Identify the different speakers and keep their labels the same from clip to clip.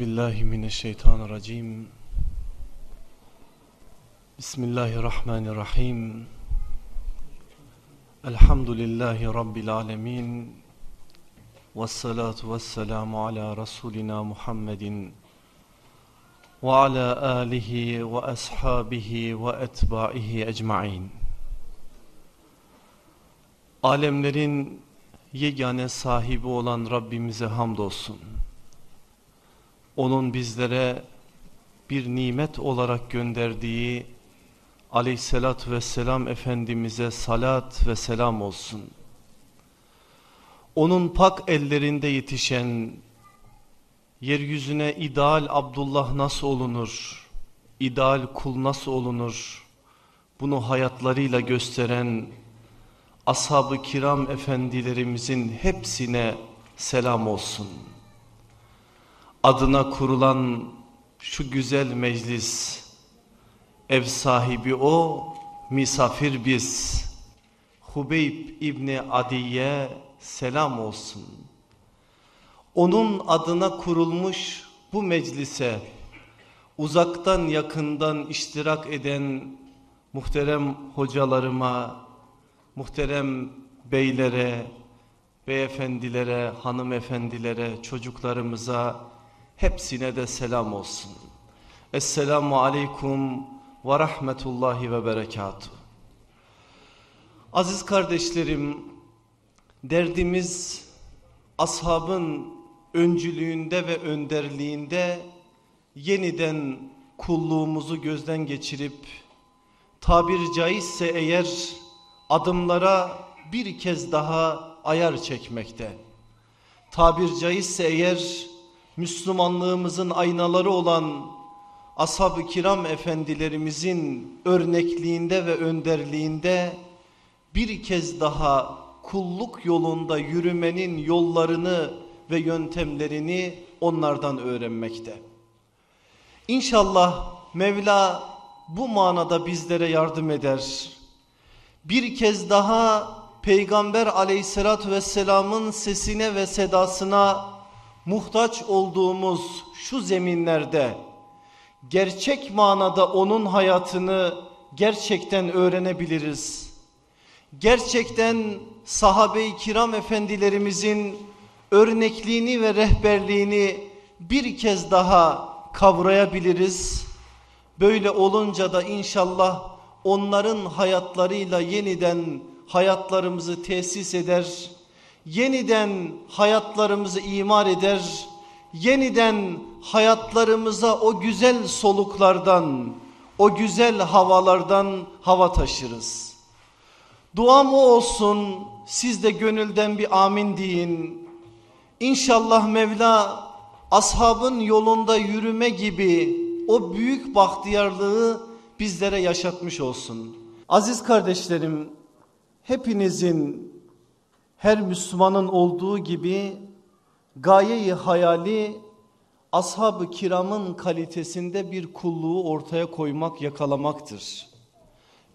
Speaker 1: billahi mineşşeytanirracim. Bismillahirrahmanirrahim. Elhamdülillahi rabbil alamin. Ves salatu vesselamu ala rasulina Muhammedin ve ala alihi ve ashabihi ve etbaihi ecmaîn. Alemlerin yegane sahibi olan Rabbimize hamdolsun. Onun bizlere bir nimet olarak gönderdiği aleyhissalatü vesselam Efendimiz'e salat ve selam olsun. Onun pak ellerinde yetişen yeryüzüne ideal Abdullah nasıl olunur, ideal kul nasıl olunur, bunu hayatlarıyla gösteren ashab-ı kiram efendilerimizin hepsine selam olsun. Adına kurulan şu güzel meclis, ev sahibi o, misafir biz. Hubeyb İbni Adiye selam olsun. Onun adına kurulmuş bu meclise uzaktan yakından iştirak eden muhterem hocalarıma, muhterem beylere, beyefendilere, hanımefendilere, çocuklarımıza hepsine de selam olsun. Esselamu aleyküm ve rahmetullahi ve berekatuhu. Aziz kardeşlerim, derdimiz ashabın öncülüğünde ve önderliğinde yeniden kulluğumuzu gözden geçirip tabir caizse eğer adımlara bir kez daha ayar çekmekte. Tabir caizse eğer Müslümanlığımızın aynaları olan ashab-ı kiram efendilerimizin örnekliğinde ve önderliğinde bir kez daha kulluk yolunda yürümenin yollarını ve yöntemlerini onlardan öğrenmekte. İnşallah Mevla bu manada bizlere yardım eder. Bir kez daha Peygamber aleyhissalatü vesselamın sesine ve sedasına muhtaç olduğumuz şu zeminlerde gerçek manada onun hayatını gerçekten öğrenebiliriz. Gerçekten sahabe-i kiram efendilerimizin örnekliğini ve rehberliğini bir kez daha kavrayabiliriz. Böyle olunca da inşallah onların hayatlarıyla yeniden hayatlarımızı tesis eder yeniden hayatlarımızı imar eder, yeniden hayatlarımıza o güzel soluklardan, o güzel havalardan hava taşırız. Duam o olsun, siz de gönülden bir amin deyin. İnşallah Mevla ashabın yolunda yürüme gibi o büyük bahtiyarlığı bizlere yaşatmış olsun. Aziz kardeşlerim, hepinizin her Müslümanın olduğu gibi gayeyi hayali ashab-ı kiramın kalitesinde bir kulluğu ortaya koymak, yakalamaktır.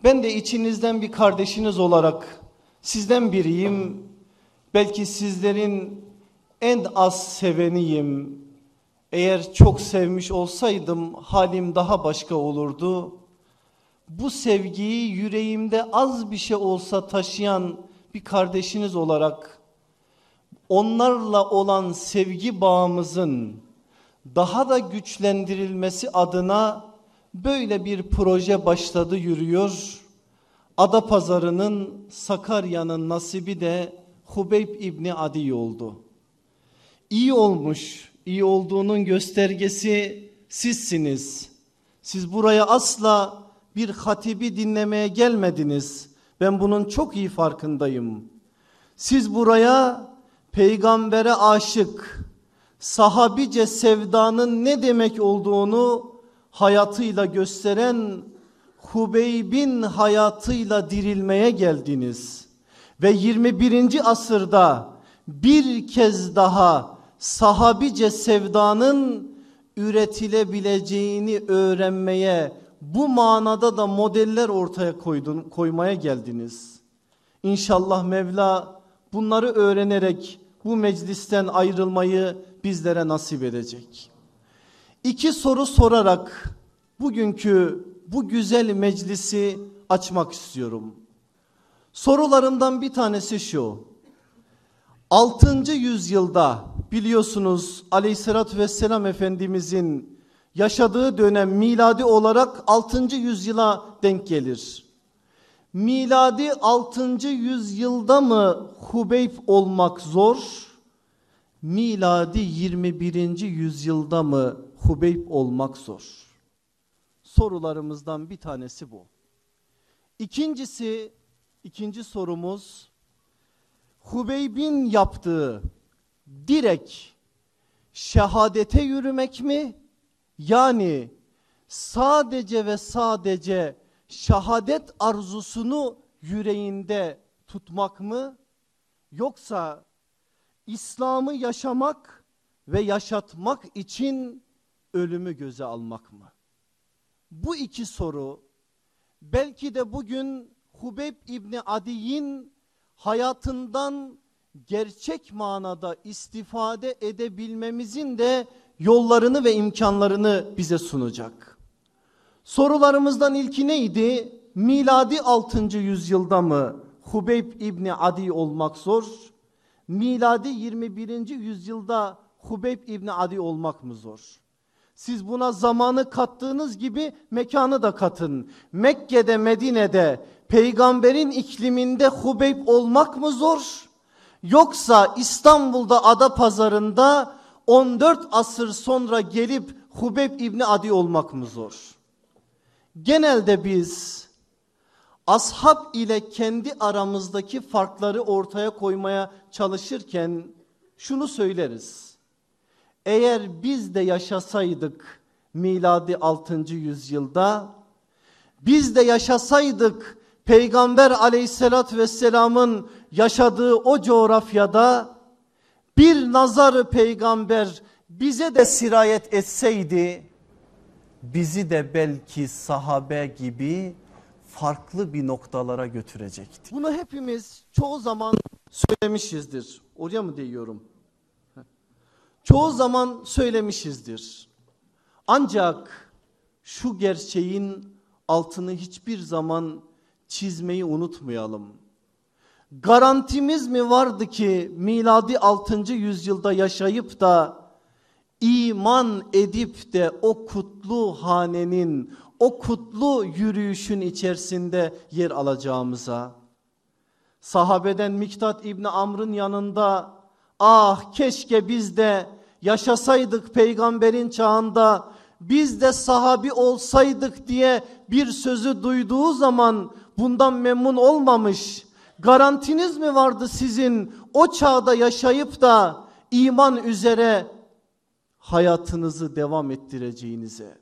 Speaker 1: Ben de içinizden bir kardeşiniz olarak sizden biriyim. Belki sizlerin en az seveniyim. Eğer çok sevmiş olsaydım halim daha başka olurdu. Bu sevgiyi yüreğimde az bir şey olsa taşıyan bir kardeşiniz olarak onlarla olan sevgi bağımızın daha da güçlendirilmesi adına böyle bir proje başladı yürüyor. Ada pazarının Sakarya'nın nasibi de Hubeyb İbni Adi oldu. İyi olmuş, iyi olduğunun göstergesi sizsiniz. Siz buraya asla bir hatibi dinlemeye gelmediniz. Ben bunun çok iyi farkındayım. Siz buraya peygambere aşık, sahabice sevdanın ne demek olduğunu hayatıyla gösteren Hubeyb'in hayatıyla dirilmeye geldiniz. Ve 21. asırda bir kez daha sahabice sevdanın üretilebileceğini öğrenmeye bu manada da modeller ortaya koydun, koymaya geldiniz. İnşallah Mevla bunları öğrenerek bu meclisten ayrılmayı bizlere nasip edecek. İki soru sorarak bugünkü bu güzel meclisi açmak istiyorum. Sorularımdan bir tanesi şu. 6. yüzyılda biliyorsunuz aleyhissalatü vesselam efendimizin yaşadığı dönem miladi olarak 6. yüzyıla denk gelir. Miladi 6. yüzyılda mı Hubeyb olmak zor? Miladi 21. yüzyılda mı Hubeyb olmak zor? Sorularımızdan bir tanesi bu. İkincisi, ikinci sorumuz Hubeyb'in yaptığı direkt şehadete yürümek mi? Yani sadece ve sadece şehadet arzusunu yüreğinde tutmak mı? Yoksa İslam'ı yaşamak ve yaşatmak için ölümü göze almak mı? Bu iki soru belki de bugün Hubeb İbni Adi'nin hayatından gerçek manada istifade edebilmemizin de yollarını ve imkanlarını bize sunacak. Sorularımızdan ilki neydi? Miladi 6. yüzyılda mı Hubeyb İbni Adi olmak zor? Miladi 21. yüzyılda Hubeyb İbni Adi olmak mı zor? Siz buna zamanı kattığınız gibi mekanı da katın. Mekke'de, Medine'de, peygamberin ikliminde Hubeyb olmak mı zor? Yoksa İstanbul'da ada pazarında 14 asır sonra gelip Hubeyb İbni Adi olmak mı zor? Genelde biz ashab ile kendi aramızdaki farkları ortaya koymaya çalışırken şunu söyleriz. Eğer biz de yaşasaydık miladi 6. yüzyılda biz de yaşasaydık Peygamber aleyhissalatü vesselamın yaşadığı o coğrafyada bir nazarı peygamber bize de sirayet etseydi bizi de belki sahabe gibi farklı bir noktalara götürecekti. Bunu hepimiz çoğu zaman söylemişizdir. Oraya mı diyorum? Çoğu zaman söylemişizdir. Ancak şu gerçeğin altını hiçbir zaman çizmeyi unutmayalım. Garantimiz mi vardı ki miladi 6. yüzyılda yaşayıp da iman edip de o kutlu hanenin, o kutlu yürüyüşün içerisinde yer alacağımıza. Sahabeden Miktat İbni Amr'ın yanında ah keşke biz de yaşasaydık peygamberin çağında biz de sahabi olsaydık diye bir sözü duyduğu zaman bundan memnun olmamış. Garantiniz mi vardı sizin o çağda yaşayıp da iman üzere hayatınızı devam ettireceğinize?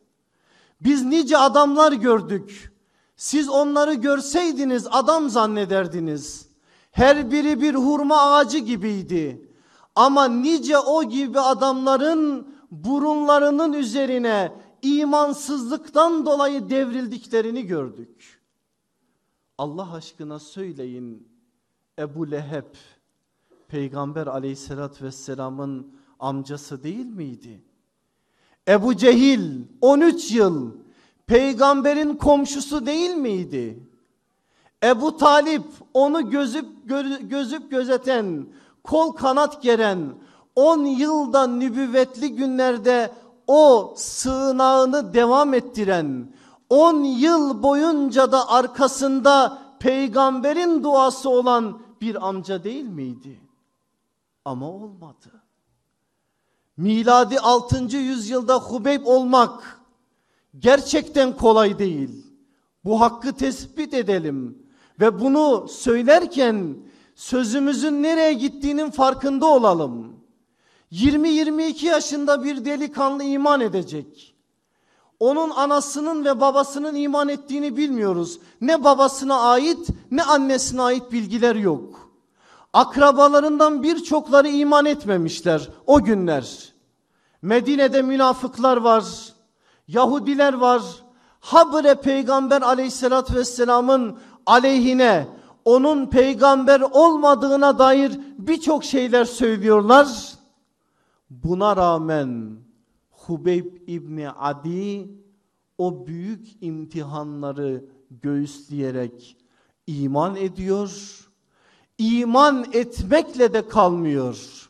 Speaker 1: Biz nice adamlar gördük. Siz onları görseydiniz adam zannederdiniz. Her biri bir hurma ağacı gibiydi. Ama nice o gibi adamların burunlarının üzerine imansızlıktan dolayı devrildiklerini gördük. Allah aşkına söyleyin Ebu Leheb peygamber aleyhissalatü vesselamın amcası değil miydi? Ebu Cehil 13 yıl peygamberin komşusu değil miydi? Ebu Talip onu gözüp gözüp gözeten, kol kanat geren, 10 yılda nübüvvetli günlerde o sığınağını devam ettiren, 10 yıl boyunca da arkasında peygamberin duası olan bir amca değil miydi? Ama olmadı. Miladi 6. yüzyılda Hubeyb olmak gerçekten kolay değil. Bu hakkı tespit edelim ve bunu söylerken sözümüzün nereye gittiğinin farkında olalım. 20-22 yaşında bir delikanlı iman edecek. Onun anasının ve babasının iman ettiğini bilmiyoruz. Ne babasına ait ne annesine ait bilgiler yok. Akrabalarından birçokları iman etmemişler o günler. Medine'de münafıklar var, Yahudiler var. Habre peygamber aleyhissalatü vesselamın aleyhine onun peygamber olmadığına dair birçok şeyler söylüyorlar. Buna rağmen Hubeyb İbni Adi o büyük imtihanları göğüsleyerek iman ediyor. İman etmekle de kalmıyor.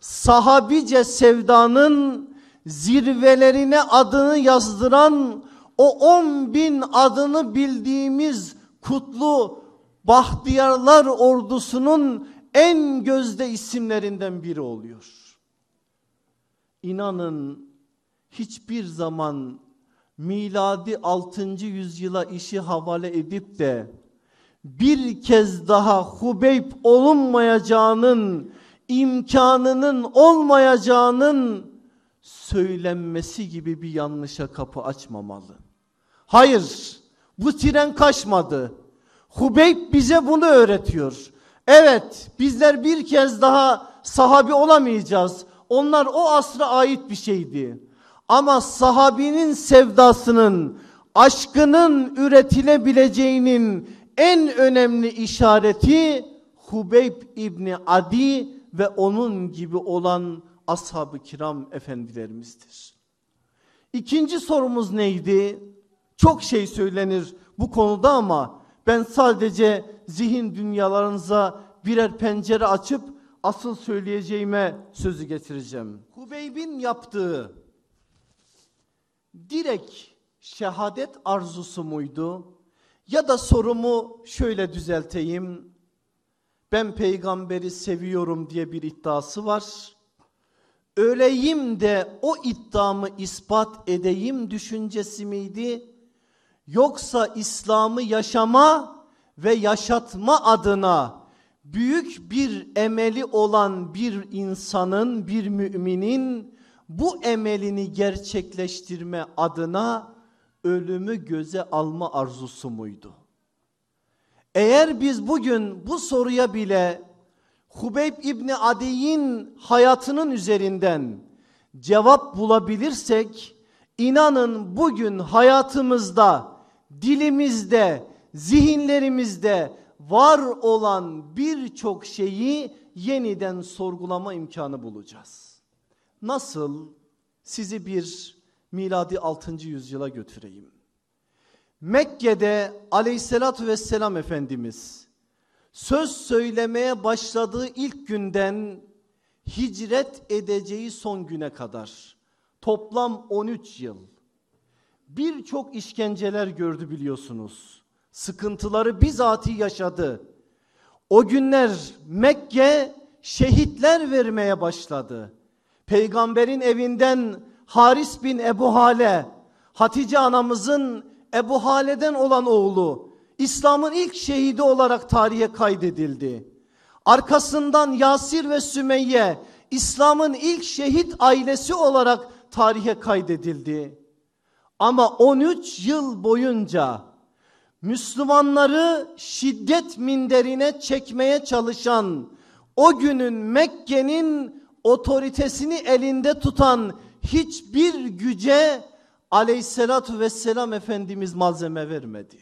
Speaker 1: Sahabice sevdanın zirvelerine adını yazdıran o on bin adını bildiğimiz kutlu Bahtiyarlar ordusunun en gözde isimlerinden biri oluyor. İnanın hiçbir zaman miladi 6. yüzyıla işi havale edip de bir kez daha Hubeyb olunmayacağının imkanının olmayacağının söylenmesi gibi bir yanlışa kapı açmamalı. Hayır bu tren kaçmadı. Hubeyb bize bunu öğretiyor. Evet bizler bir kez daha sahabi olamayacağız. Onlar o asra ait bir şeydi. Ama sahabinin sevdasının, aşkının üretilebileceğinin en önemli işareti Hubeyb İbni Adi ve onun gibi olan ashab-ı kiram efendilerimizdir. İkinci sorumuz neydi? Çok şey söylenir bu konuda ama ben sadece zihin dünyalarınıza birer pencere açıp asıl söyleyeceğime sözü getireceğim. Hubeyb'in yaptığı direkt şehadet arzusu muydu? Ya da sorumu şöyle düzelteyim. Ben peygamberi seviyorum diye bir iddiası var. Öleyim de o iddiamı ispat edeyim düşüncesi miydi? Yoksa İslam'ı yaşama ve yaşatma adına büyük bir emeli olan bir insanın, bir müminin bu emelini gerçekleştirme adına ölümü göze alma arzusu muydu? Eğer biz bugün bu soruya bile Hubeyb İbni Adi'nin hayatının üzerinden cevap bulabilirsek inanın bugün hayatımızda, dilimizde, zihinlerimizde var olan birçok şeyi yeniden sorgulama imkanı bulacağız. Nasıl? Sizi bir miladi 6. yüzyıla götüreyim. Mekke'de aleyhissalatü vesselam Efendimiz söz söylemeye başladığı ilk günden hicret edeceği son güne kadar toplam 13 yıl birçok işkenceler gördü biliyorsunuz. Sıkıntıları bizatihi yaşadı. O günler Mekke şehitler vermeye başladı. Peygamberin evinden Haris bin Ebu Hale, Hatice anamızın Ebu Hale'den olan oğlu, İslam'ın ilk şehidi olarak tarihe kaydedildi. Arkasından Yasir ve Sümeyye, İslam'ın ilk şehit ailesi olarak tarihe kaydedildi. Ama 13 yıl boyunca Müslümanları şiddet minderine çekmeye çalışan o günün Mekke'nin otoritesini elinde tutan hiçbir güce aleyhissalatü vesselam Efendimiz malzeme vermedi.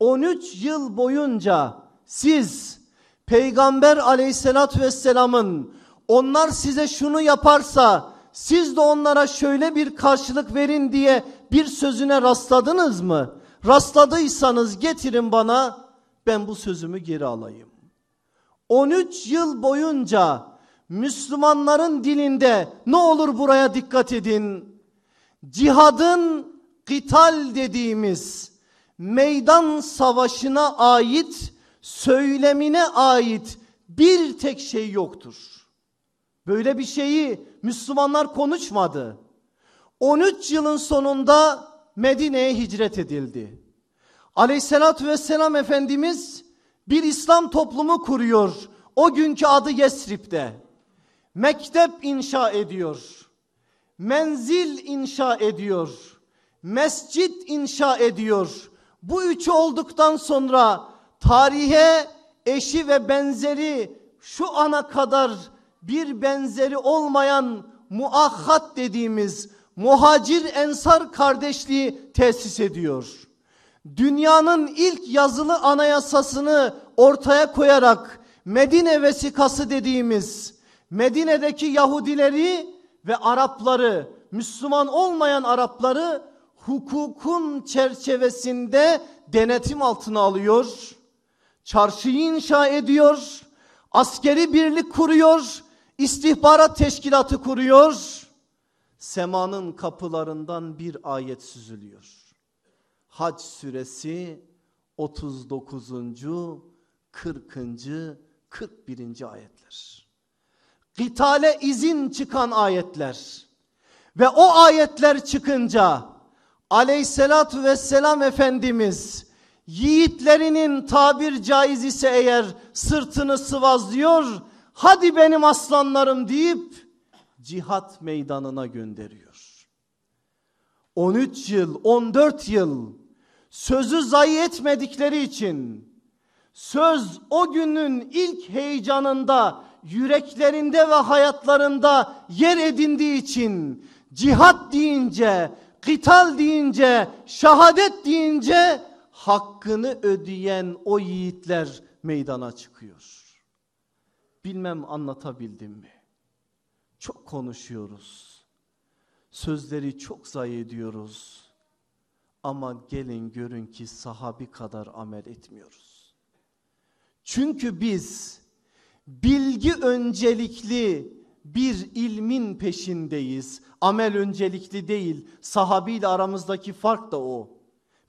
Speaker 1: 13 yıl boyunca siz Peygamber aleyhissalatü vesselamın onlar size şunu yaparsa siz de onlara şöyle bir karşılık verin diye bir sözüne rastladınız mı? Rastladıysanız getirin bana ben bu sözümü geri alayım. 13 yıl boyunca Müslümanların dilinde ne olur buraya dikkat edin. Cihadın kital dediğimiz meydan savaşına ait söylemine ait bir tek şey yoktur. Böyle bir şeyi Müslümanlar konuşmadı. 13 yılın sonunda Medine'ye hicret edildi. Aleyhissalatü vesselam Efendimiz bir İslam toplumu kuruyor. O günkü adı Yesrib'de. Mektep inşa ediyor. Menzil inşa ediyor. Mescit inşa ediyor. Bu üçü olduktan sonra tarihe eşi ve benzeri şu ana kadar bir benzeri olmayan muahhat dediğimiz muhacir ensar kardeşliği tesis ediyor. Dünyanın ilk yazılı anayasasını ortaya koyarak Medine vesikası dediğimiz Medine'deki Yahudileri ve Arapları, Müslüman olmayan Arapları hukukun çerçevesinde denetim altına alıyor. Çarşıyı inşa ediyor. Askeri birlik kuruyor. istihbarat teşkilatı kuruyor. Semanın kapılarından bir ayet süzülüyor. Hac suresi 39. 40. 41. ayetler. Gitale izin çıkan ayetler. Ve o ayetler çıkınca aleyhissalatü vesselam Efendimiz yiğitlerinin tabir caiz ise eğer sırtını sıvazlıyor. Hadi benim aslanlarım deyip cihat meydanına gönderiyor. 13 yıl 14 yıl sözü zayi etmedikleri için söz o günün ilk heyecanında yüreklerinde ve hayatlarında yer edindiği için cihat deyince, kıtal deyince, şahadet deyince hakkını ödeyen o yiğitler meydana çıkıyor. Bilmem anlatabildim mi? Çok konuşuyoruz. Sözleri çok zayi ediyoruz. Ama gelin görün ki sahabi kadar amel etmiyoruz. Çünkü biz bilgi öncelikli bir ilmin peşindeyiz. Amel öncelikli değil. Sahabiyle aramızdaki fark da o.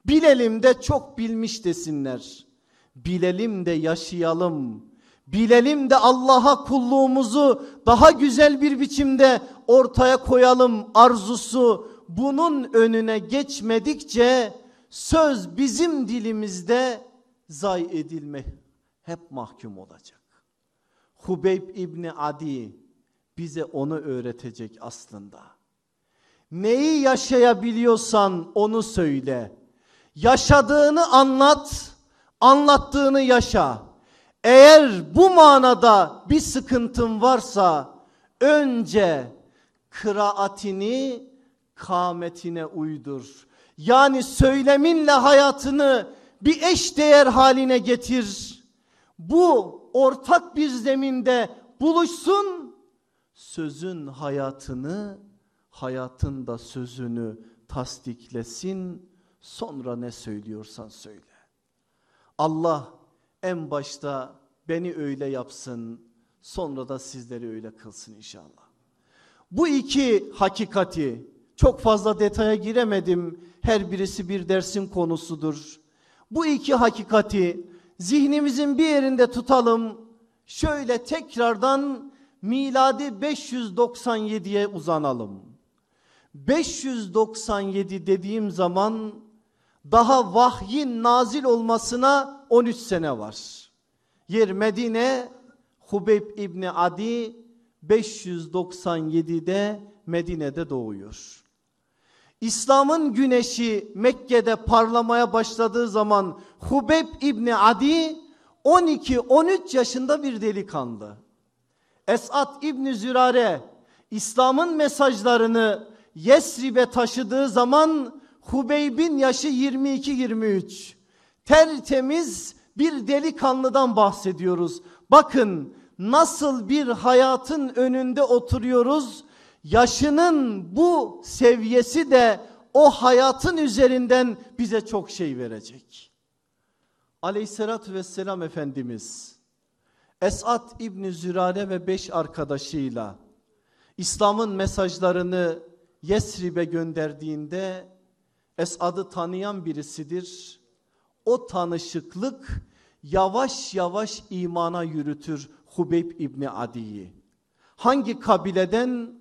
Speaker 1: Bilelim de çok bilmiş desinler. Bilelim de yaşayalım. Bilelim de Allah'a kulluğumuzu daha güzel bir biçimde ortaya koyalım arzusu bunun önüne geçmedikçe söz bizim dilimizde zay edilme hep mahkum olacak. Hubeyb İbni Adi bize onu öğretecek aslında. Neyi yaşayabiliyorsan onu söyle. Yaşadığını anlat, anlattığını yaşa. Eğer bu manada bir sıkıntın varsa önce kıraatini kametine uydur. Yani söyleminle hayatını bir eş değer haline getir. Bu ortak bir zeminde buluşsun. Sözün hayatını, hayatın da sözünü tasdiklesin. Sonra ne söylüyorsan söyle. Allah en başta beni öyle yapsın. Sonra da sizleri öyle kılsın inşallah. Bu iki hakikati çok fazla detaya giremedim. Her birisi bir dersin konusudur. Bu iki hakikati zihnimizin bir yerinde tutalım. Şöyle tekrardan miladi 597'ye uzanalım. 597 dediğim zaman daha vahyin nazil olmasına 13 sene var. Yer Medine, Hubeyb İbni Adi 597'de Medine'de doğuyor. İslam'ın güneşi Mekke'de parlamaya başladığı zaman Hubeb İbni Adi 12-13 yaşında bir delikanlı. Esat İbni Zürare İslam'ın mesajlarını Yesrib'e taşıdığı zaman Hubeyb'in yaşı 22-23. Tertemiz bir delikanlıdan bahsediyoruz. Bakın nasıl bir hayatın önünde oturuyoruz yaşının bu seviyesi de o hayatın üzerinden bize çok şey verecek. Aleyhissalatü vesselam Efendimiz Esat İbni Zürare ve beş arkadaşıyla İslam'ın mesajlarını Yesrib'e gönderdiğinde Esad'ı tanıyan birisidir. O tanışıklık yavaş yavaş imana yürütür Hubeyb İbni Adi'yi. Hangi kabileden?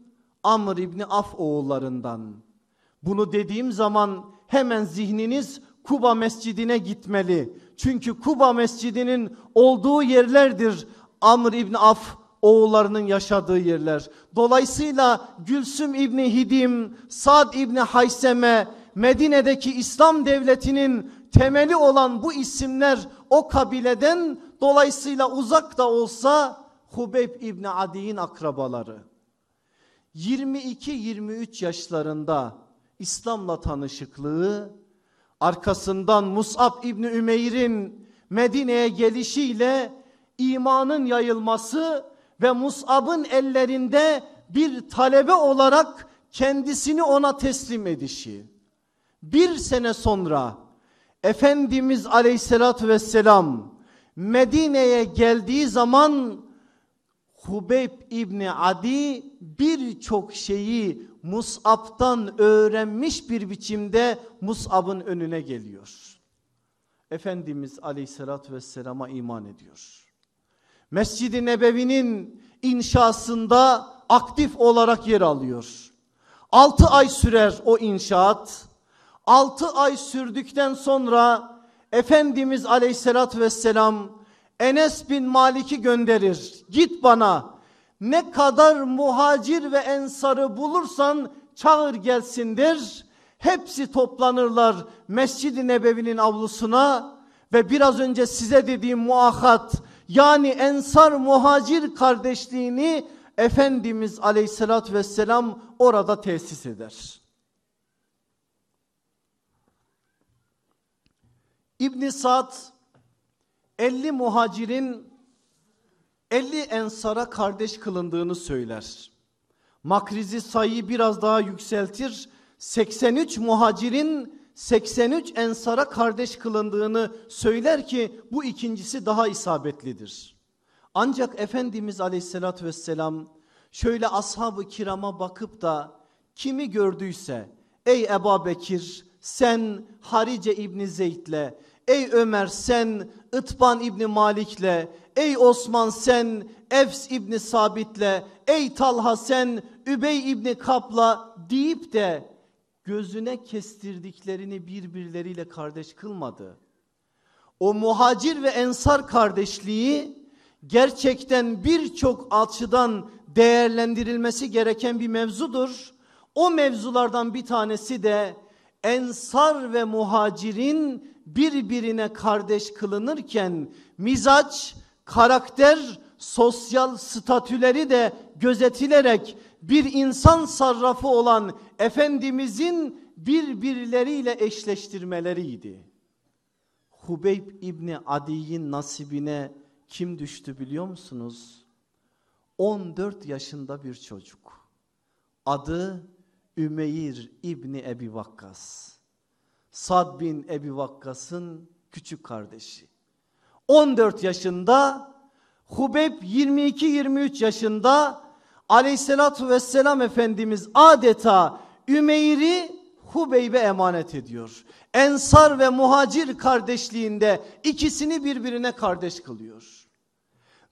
Speaker 1: Amr İbni Af oğullarından. Bunu dediğim zaman hemen zihniniz Kuba Mescidine gitmeli. Çünkü Kuba Mescidinin olduğu yerlerdir Amr İbni Af oğullarının yaşadığı yerler. Dolayısıyla Gülsüm İbni Hidim, Sad İbni Hayseme, Medine'deki İslam devletinin temeli olan bu isimler o kabileden dolayısıyla uzak da olsa Hubeyb İbni Adi'nin akrabaları. 22-23 yaşlarında İslam'la tanışıklığı, arkasından Mus'ab İbni Ümeyr'in Medine'ye gelişiyle imanın yayılması ve Mus'ab'ın ellerinde bir talebe olarak kendisini ona teslim edişi. Bir sene sonra Efendimiz aleyhissalatü vesselam Medine'ye geldiği zaman Hubeyb İbni Adi birçok şeyi Mus'ab'tan öğrenmiş bir biçimde Mus'ab'ın önüne geliyor. Efendimiz aleyhissalatü vesselama iman ediyor. Mescid-i Nebevi'nin inşasında aktif olarak yer alıyor. 6 ay sürer o inşaat. 6 ay sürdükten sonra Efendimiz aleyhissalatü vesselam Enes bin Malik'i gönderir. Git bana ne kadar muhacir ve ensarı bulursan çağır gelsindir. Hepsi toplanırlar Mescid-i Nebevi'nin avlusuna ve biraz önce size dediğim muahat yani ensar muhacir kardeşliğini Efendimiz aleyhissalatü vesselam orada tesis eder. İbn Sad 50 muhacirin 50 ensara kardeş kılındığını söyler. Makrizi sayıyı biraz daha yükseltir. 83 muhacirin 83 ensara kardeş kılındığını söyler ki bu ikincisi daha isabetlidir. Ancak Efendimiz aleyhissalatü vesselam şöyle ashab-ı kirama bakıp da kimi gördüyse ey Eba Bekir sen Harice İbni Zeyd'le ey Ömer sen İtban İbni Malik'le ey Osman sen Efs İbni Sabit'le ey Talha sen Übey İbni Kap'la deyip de gözüne kestirdiklerini birbirleriyle kardeş kılmadı. O muhacir ve ensar kardeşliği gerçekten birçok açıdan değerlendirilmesi gereken bir mevzudur. O mevzulardan bir tanesi de ensar ve muhacirin birbirine kardeş kılınırken mizaç, karakter, sosyal statüleri de gözetilerek bir insan sarrafı olan Efendimizin birbirleriyle eşleştirmeleriydi. Hubeyb İbni Adi'nin nasibine kim düştü biliyor musunuz? 14 yaşında bir çocuk. Adı Ümeyr İbni Ebi Vakkas. Sad bin Ebi Vakkas'ın küçük kardeşi. 14 yaşında Hubeyb 22-23 yaşında aleyhissalatü vesselam Efendimiz adeta Ümeyr'i Hubeyb'e emanet ediyor. Ensar ve muhacir kardeşliğinde ikisini birbirine kardeş kılıyor.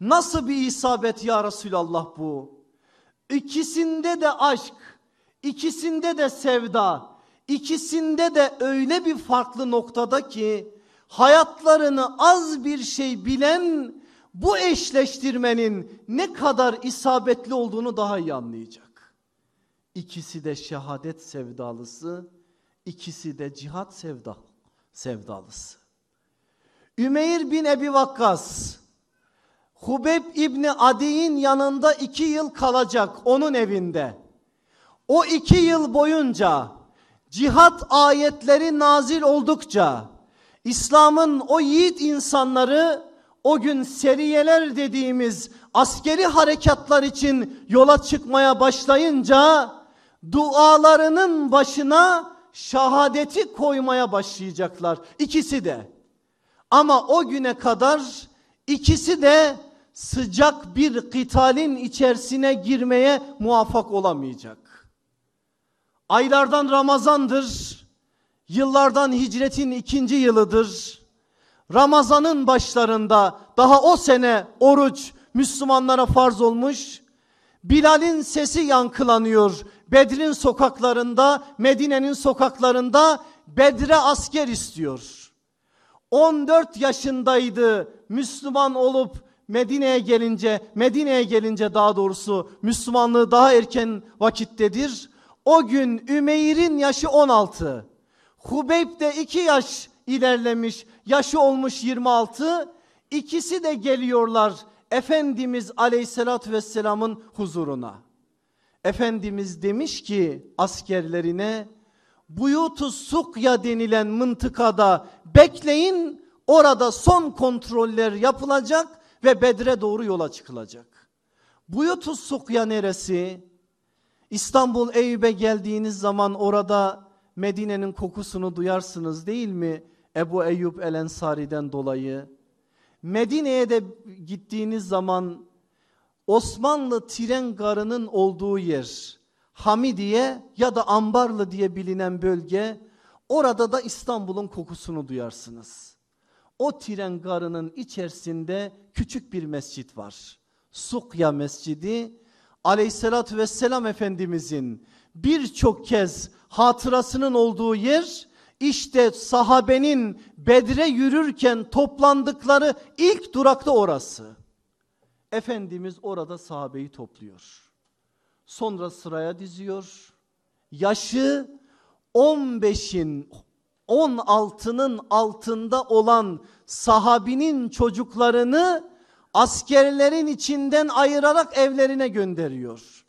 Speaker 1: Nasıl bir isabet ya Resulallah bu? İkisinde de aşk, ikisinde de sevda, ikisinde de öyle bir farklı noktada ki hayatlarını az bir şey bilen bu eşleştirmenin ne kadar isabetli olduğunu daha iyi anlayacak. İkisi de şehadet sevdalısı, ikisi de cihat sevda, sevdalısı. Ümeyr bin Ebi Vakkas, Hubeb İbni Adi'nin yanında iki yıl kalacak onun evinde. O iki yıl boyunca cihat ayetleri nazil oldukça İslam'ın o yiğit insanları o gün seriyeler dediğimiz askeri harekatlar için yola çıkmaya başlayınca dualarının başına şahadeti koymaya başlayacaklar. İkisi de. Ama o güne kadar ikisi de sıcak bir kıtalin içerisine girmeye muvaffak olamayacak. Aylardan Ramazandır. Yıllardan hicretin ikinci yılıdır. Ramazanın başlarında daha o sene oruç Müslümanlara farz olmuş. Bilal'in sesi yankılanıyor. Bedir'in sokaklarında, Medine'nin sokaklarında Bedre asker istiyor. 14 yaşındaydı Müslüman olup Medine'ye gelince, Medine'ye gelince daha doğrusu Müslümanlığı daha erken vakittedir. O gün Ümeyr'in yaşı 16. Hubeyb de 2 yaş ilerlemiş. Yaşı olmuş 26. İkisi de geliyorlar Efendimiz Aleyhisselatü Vesselam'ın huzuruna. Efendimiz demiş ki askerlerine Buyutu Sukya denilen mıntıkada bekleyin orada son kontroller yapılacak ve Bedre doğru yola çıkılacak. Buyutus Sukya neresi? İstanbul Eyüp'e geldiğiniz zaman orada Medine'nin kokusunu duyarsınız değil mi? Ebu Eyyub El Ensari'den dolayı. Medine'ye de gittiğiniz zaman Osmanlı tren garının olduğu yer Hamidiye ya da Ambarlı diye bilinen bölge orada da İstanbul'un kokusunu duyarsınız. O tren garının içerisinde küçük bir mescit var. Sukya Mescidi aleyhissalatü vesselam Efendimizin birçok kez hatırasının olduğu yer işte sahabenin Bedre yürürken toplandıkları ilk durakta orası. Efendimiz orada sahabeyi topluyor. Sonra sıraya diziyor. Yaşı 15'in 16'nın altında olan sahabinin çocuklarını askerlerin içinden ayırarak evlerine gönderiyor.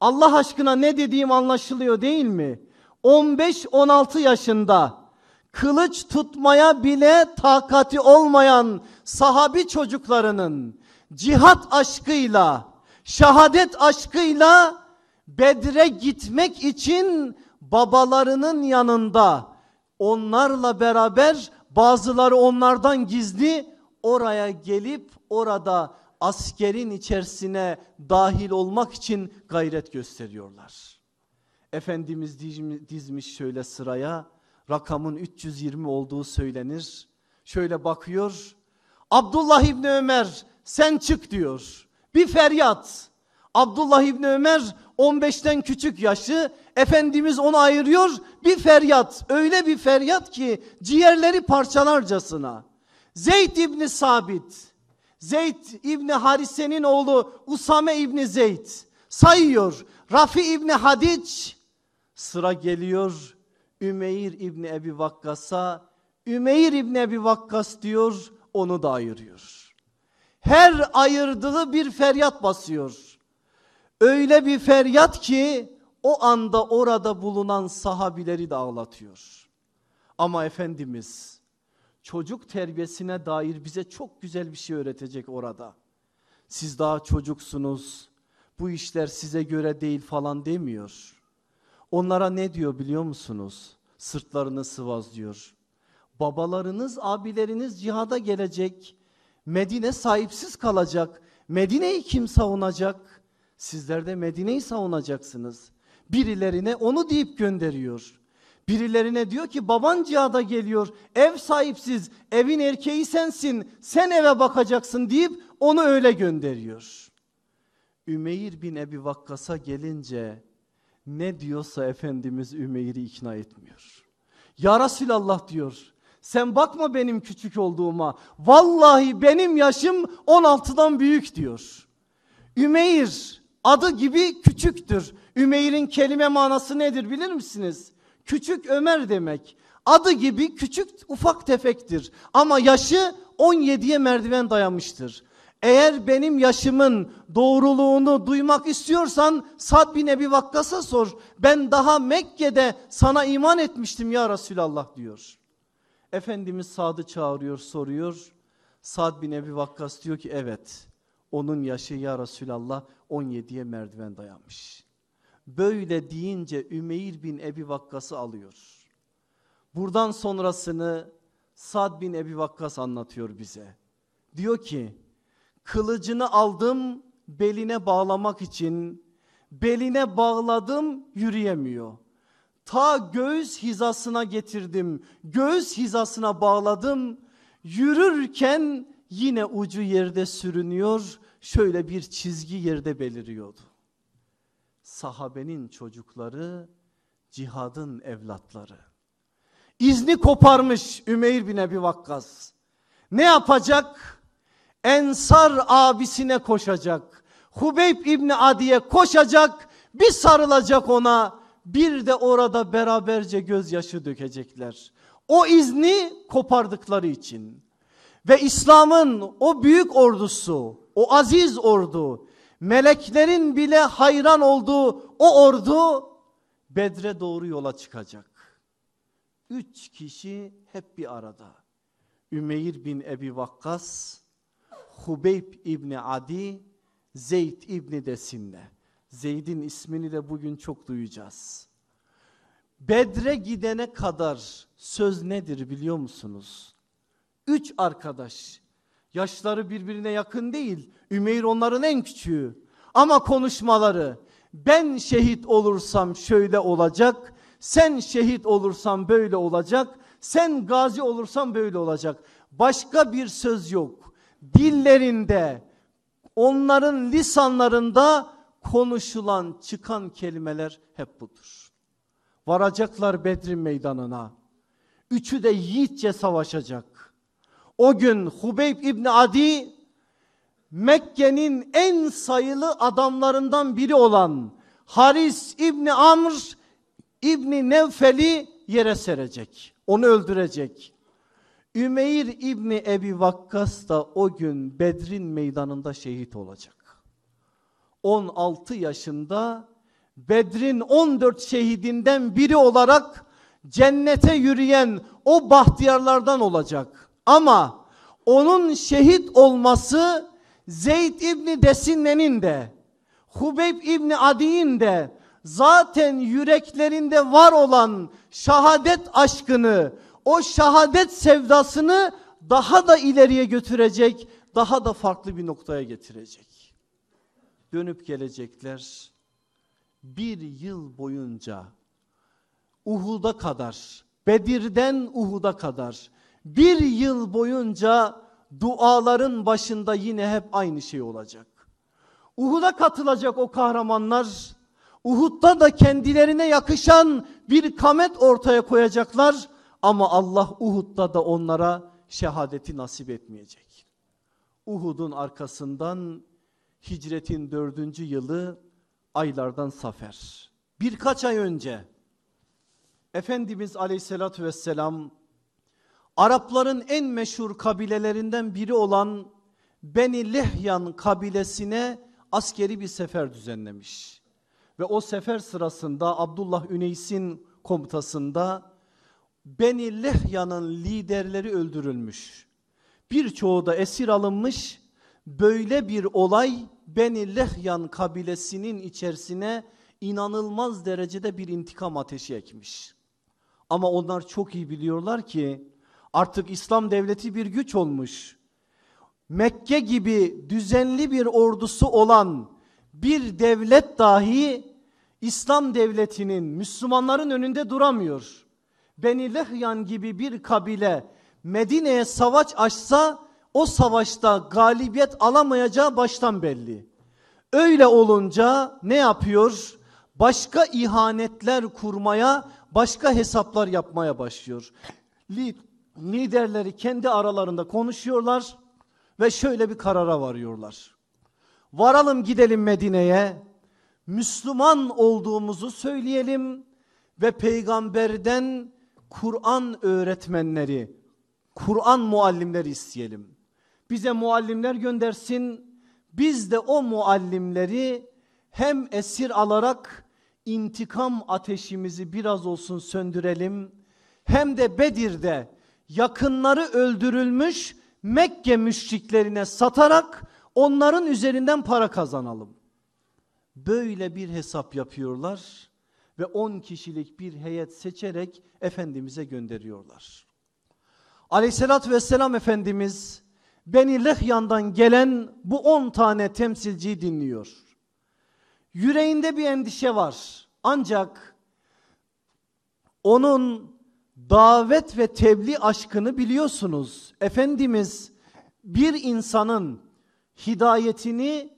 Speaker 1: Allah aşkına ne dediğim anlaşılıyor değil mi? 15-16 yaşında kılıç tutmaya bile takati olmayan sahabi çocuklarının cihat aşkıyla, şehadet aşkıyla Bedre gitmek için babalarının yanında onlarla beraber bazıları onlardan gizli oraya gelip orada askerin içerisine dahil olmak için gayret gösteriyorlar. Efendimiz dizmiş şöyle sıraya rakamın 320 olduğu söylenir. Şöyle bakıyor Abdullah İbni Ömer sen çık diyor. Bir feryat. Abdullah İbni Ömer 15'ten küçük yaşı Efendimiz onu ayırıyor bir feryat öyle bir feryat ki ciğerleri parçalarcasına. Zeyd İbni Sabit Zeyd İbni Harise'nin oğlu Usame İbni Zeyd sayıyor. Rafi İbni Hadic sıra geliyor Ümeyr İbni Ebi Vakkas'a Ümeyr İbni Ebi Vakkas diyor onu da ayırıyor. Her ayırdığı bir feryat basıyor. Öyle bir feryat ki o anda orada bulunan sahabileri de ağlatıyor. Ama Efendimiz çocuk terbiyesine dair bize çok güzel bir şey öğretecek orada. Siz daha çocuksunuz, bu işler size göre değil falan demiyor. Onlara ne diyor biliyor musunuz? Sırtlarını sıvazlıyor. Babalarınız, abileriniz cihada gelecek. Medine sahipsiz kalacak. Medine'yi kim savunacak? Sizler de Medine'yi savunacaksınız. Birilerine onu deyip gönderiyor. Birilerine diyor ki baban cihada geliyor. Ev sahipsiz, evin erkeği sensin. Sen eve bakacaksın deyip onu öyle gönderiyor. Ümeyr bin Ebi Vakkas'a gelince ne diyorsa Efendimiz Ümeyr'i ikna etmiyor. Ya Resulallah diyor. Sen bakma benim küçük olduğuma. Vallahi benim yaşım 16'dan büyük diyor. Ümeyr adı gibi küçüktür. Ümeyr'in kelime manası nedir bilir misiniz? Küçük Ömer demek. Adı gibi küçük ufak tefektir. Ama yaşı 17'ye merdiven dayamıştır. Eğer benim yaşımın doğruluğunu duymak istiyorsan Sad bin Ebi Vakkas'a sor. Ben daha Mekke'de sana iman etmiştim ya Resulallah diyor. Efendimiz Sad'ı çağırıyor soruyor. Sad bin Ebi Vakkas diyor ki evet onun yaşı ya Resulallah 17'ye merdiven dayanmış. Böyle deyince Ümeyr bin Ebi Vakkas'ı alıyor. Buradan sonrasını Sad bin Ebi Vakkas anlatıyor bize. Diyor ki kılıcını aldım beline bağlamak için beline bağladım yürüyemiyor. Ta göğüs hizasına getirdim göğüs hizasına bağladım yürürken yine ucu yerde sürünüyor şöyle bir çizgi yerde beliriyordu. Sahabenin çocukları cihadın evlatları. İzni koparmış Ümeyr bin Ebi Vakkas. Ne yapacak? Ensar abisine koşacak. Hubeyb İbni Adi'ye koşacak. Bir sarılacak ona. Bir de orada beraberce gözyaşı dökecekler. O izni kopardıkları için. Ve İslam'ın o büyük ordusu, o aziz ordu, meleklerin bile hayran olduğu o ordu Bedre doğru yola çıkacak. Üç kişi hep bir arada. Ümeyr bin Ebi Vakkas, Hubeyb İbni Adi, Zeyd İbni Desinne. Zeyd'in ismini de bugün çok duyacağız. Bedre gidene kadar söz nedir biliyor musunuz? Üç arkadaş. Yaşları birbirine yakın değil. Ümeyr onların en küçüğü. Ama konuşmaları ben şehit olursam şöyle olacak. Sen şehit olursan böyle olacak. Sen gazi olursan böyle olacak. Başka bir söz yok. Dillerinde, onların lisanlarında konuşulan, çıkan kelimeler hep budur. Varacaklar Bedrin meydanına. Üçü de yiğitçe savaşacak. O gün Hubeyb İbni Adi Mekke'nin en sayılı adamlarından biri olan Haris İbni Amr İbni Nevfel'i yere serecek. Onu öldürecek. Ümeyr İbni Ebi Vakkas da o gün Bedrin meydanında şehit olacak. 16 yaşında Bedrin 14 şehidinden biri olarak cennete yürüyen o bahtiyarlardan olacak. Ama onun şehit olması Zeyd İbni Desinne'nin de Hubeyb İbni Adi'nin de zaten yüreklerinde var olan şahadet aşkını, o şahadet sevdasını daha da ileriye götürecek, daha da farklı bir noktaya getirecek. Dönüp gelecekler. Bir yıl boyunca Uhud'a kadar, Bedir'den Uhud'a kadar bir yıl boyunca duaların başında yine hep aynı şey olacak. Uhud'a katılacak o kahramanlar Uhud'da da kendilerine yakışan bir kamet ortaya koyacaklar ama Allah Uhud'da da onlara şehadeti nasip etmeyecek. Uhud'un arkasından hicretin dördüncü yılı aylardan safer. Birkaç ay önce Efendimiz aleyhissalatü vesselam Arapların en meşhur kabilelerinden biri olan Beni Lehyan kabilesine askeri bir sefer düzenlemiş. Ve o sefer sırasında Abdullah Üneys'in komutasında Beni Lehyan'ın liderleri öldürülmüş. Birçoğu da esir alınmış. Böyle bir olay Beni Lehyan kabilesinin içerisine inanılmaz derecede bir intikam ateşi ekmiş. Ama onlar çok iyi biliyorlar ki artık İslam devleti bir güç olmuş. Mekke gibi düzenli bir ordusu olan bir devlet dahi İslam devletinin Müslümanların önünde duramıyor. Beni Lehyan gibi bir kabile Medine'ye savaş açsa o savaşta galibiyet alamayacağı baştan belli. Öyle olunca ne yapıyor? Başka ihanetler kurmaya, başka hesaplar yapmaya başlıyor. Liderleri kendi aralarında konuşuyorlar ve şöyle bir karara varıyorlar. Varalım gidelim Medine'ye. Müslüman olduğumuzu söyleyelim ve peygamberden Kur'an öğretmenleri, Kur'an muallimleri isteyelim. Bize muallimler göndersin. Biz de o muallimleri hem esir alarak intikam ateşimizi biraz olsun söndürelim. Hem de Bedir'de yakınları öldürülmüş Mekke müşriklerine satarak onların üzerinden para kazanalım. Böyle bir hesap yapıyorlar ve 10 kişilik bir heyet seçerek Efendimiz'e gönderiyorlar. Aleyhissalatü vesselam Efendimiz Beni Lehyan'dan gelen bu 10 tane temsilciyi dinliyor. Yüreğinde bir endişe var. Ancak onun davet ve tebliğ aşkını biliyorsunuz. Efendimiz bir insanın hidayetini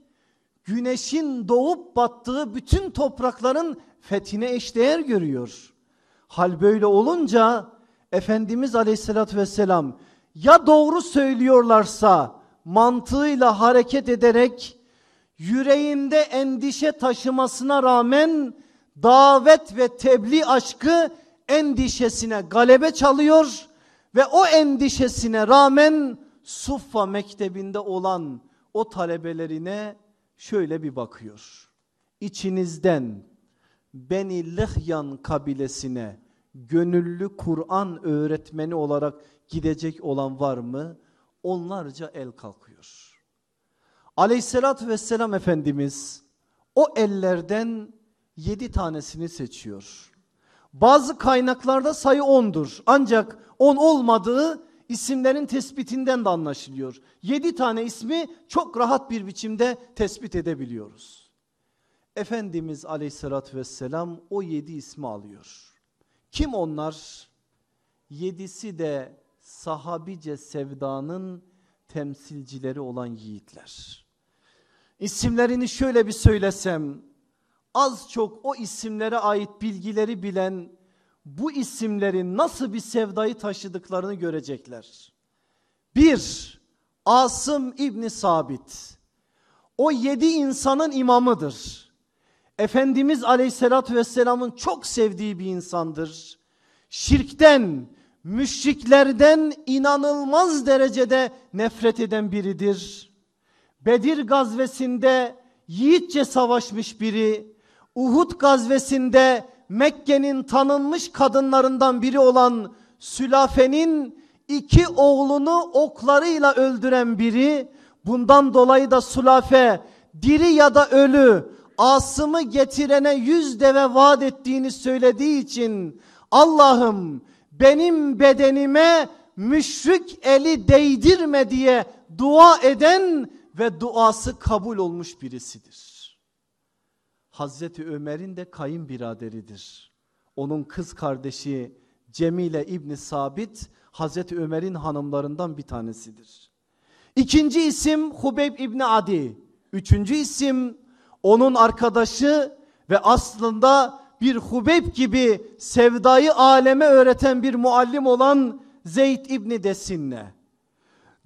Speaker 1: güneşin doğup battığı bütün toprakların fethine eşdeğer görüyor. Hal böyle olunca Efendimiz aleyhissalatü vesselam ya doğru söylüyorlarsa mantığıyla hareket ederek yüreğinde endişe taşımasına rağmen davet ve tebliğ aşkı endişesine galebe çalıyor ve o endişesine rağmen Suffa mektebinde olan o talebelerine şöyle bir bakıyor. İçinizden Beni Lehyan kabilesine gönüllü Kur'an öğretmeni olarak gidecek olan var mı? Onlarca el kalkıyor. Aleyhissalatü vesselam Efendimiz o ellerden yedi tanesini seçiyor. Bazı kaynaklarda sayı ondur ancak on olmadığı isimlerin tespitinden de anlaşılıyor. Yedi tane ismi çok rahat bir biçimde tespit edebiliyoruz. Efendimiz aleyhissalatü vesselam o yedi ismi alıyor. Kim onlar? Yedisi de sahabice sevdanın temsilcileri olan yiğitler. İsimlerini şöyle bir söylesem az çok o isimlere ait bilgileri bilen bu isimlerin nasıl bir sevdayı taşıdıklarını görecekler. Bir, Asım İbni Sabit. O yedi insanın imamıdır. Efendimiz Aleyhisselatü Vesselam'ın çok sevdiği bir insandır. Şirkten, müşriklerden inanılmaz derecede nefret eden biridir. Bedir gazvesinde yiğitçe savaşmış biri, Uhud gazvesinde Mekke'nin tanınmış kadınlarından biri olan Sülafe'nin iki oğlunu oklarıyla öldüren biri, bundan dolayı da Sulafe diri ya da ölü Asım'ı getirene yüz deve vaat ettiğini söylediği için Allah'ım benim bedenime müşrik eli değdirme diye dua eden ve duası kabul olmuş birisidir. Hazreti Ömer'in de kayınbiraderidir. Onun kız kardeşi Cemile İbni Sabit Hazreti Ömer'in hanımlarından bir tanesidir. İkinci isim Hubeyb İbni Adi. Üçüncü isim onun arkadaşı ve aslında bir Hubeyb gibi sevdayı aleme öğreten bir muallim olan Zeyd İbni Desinne.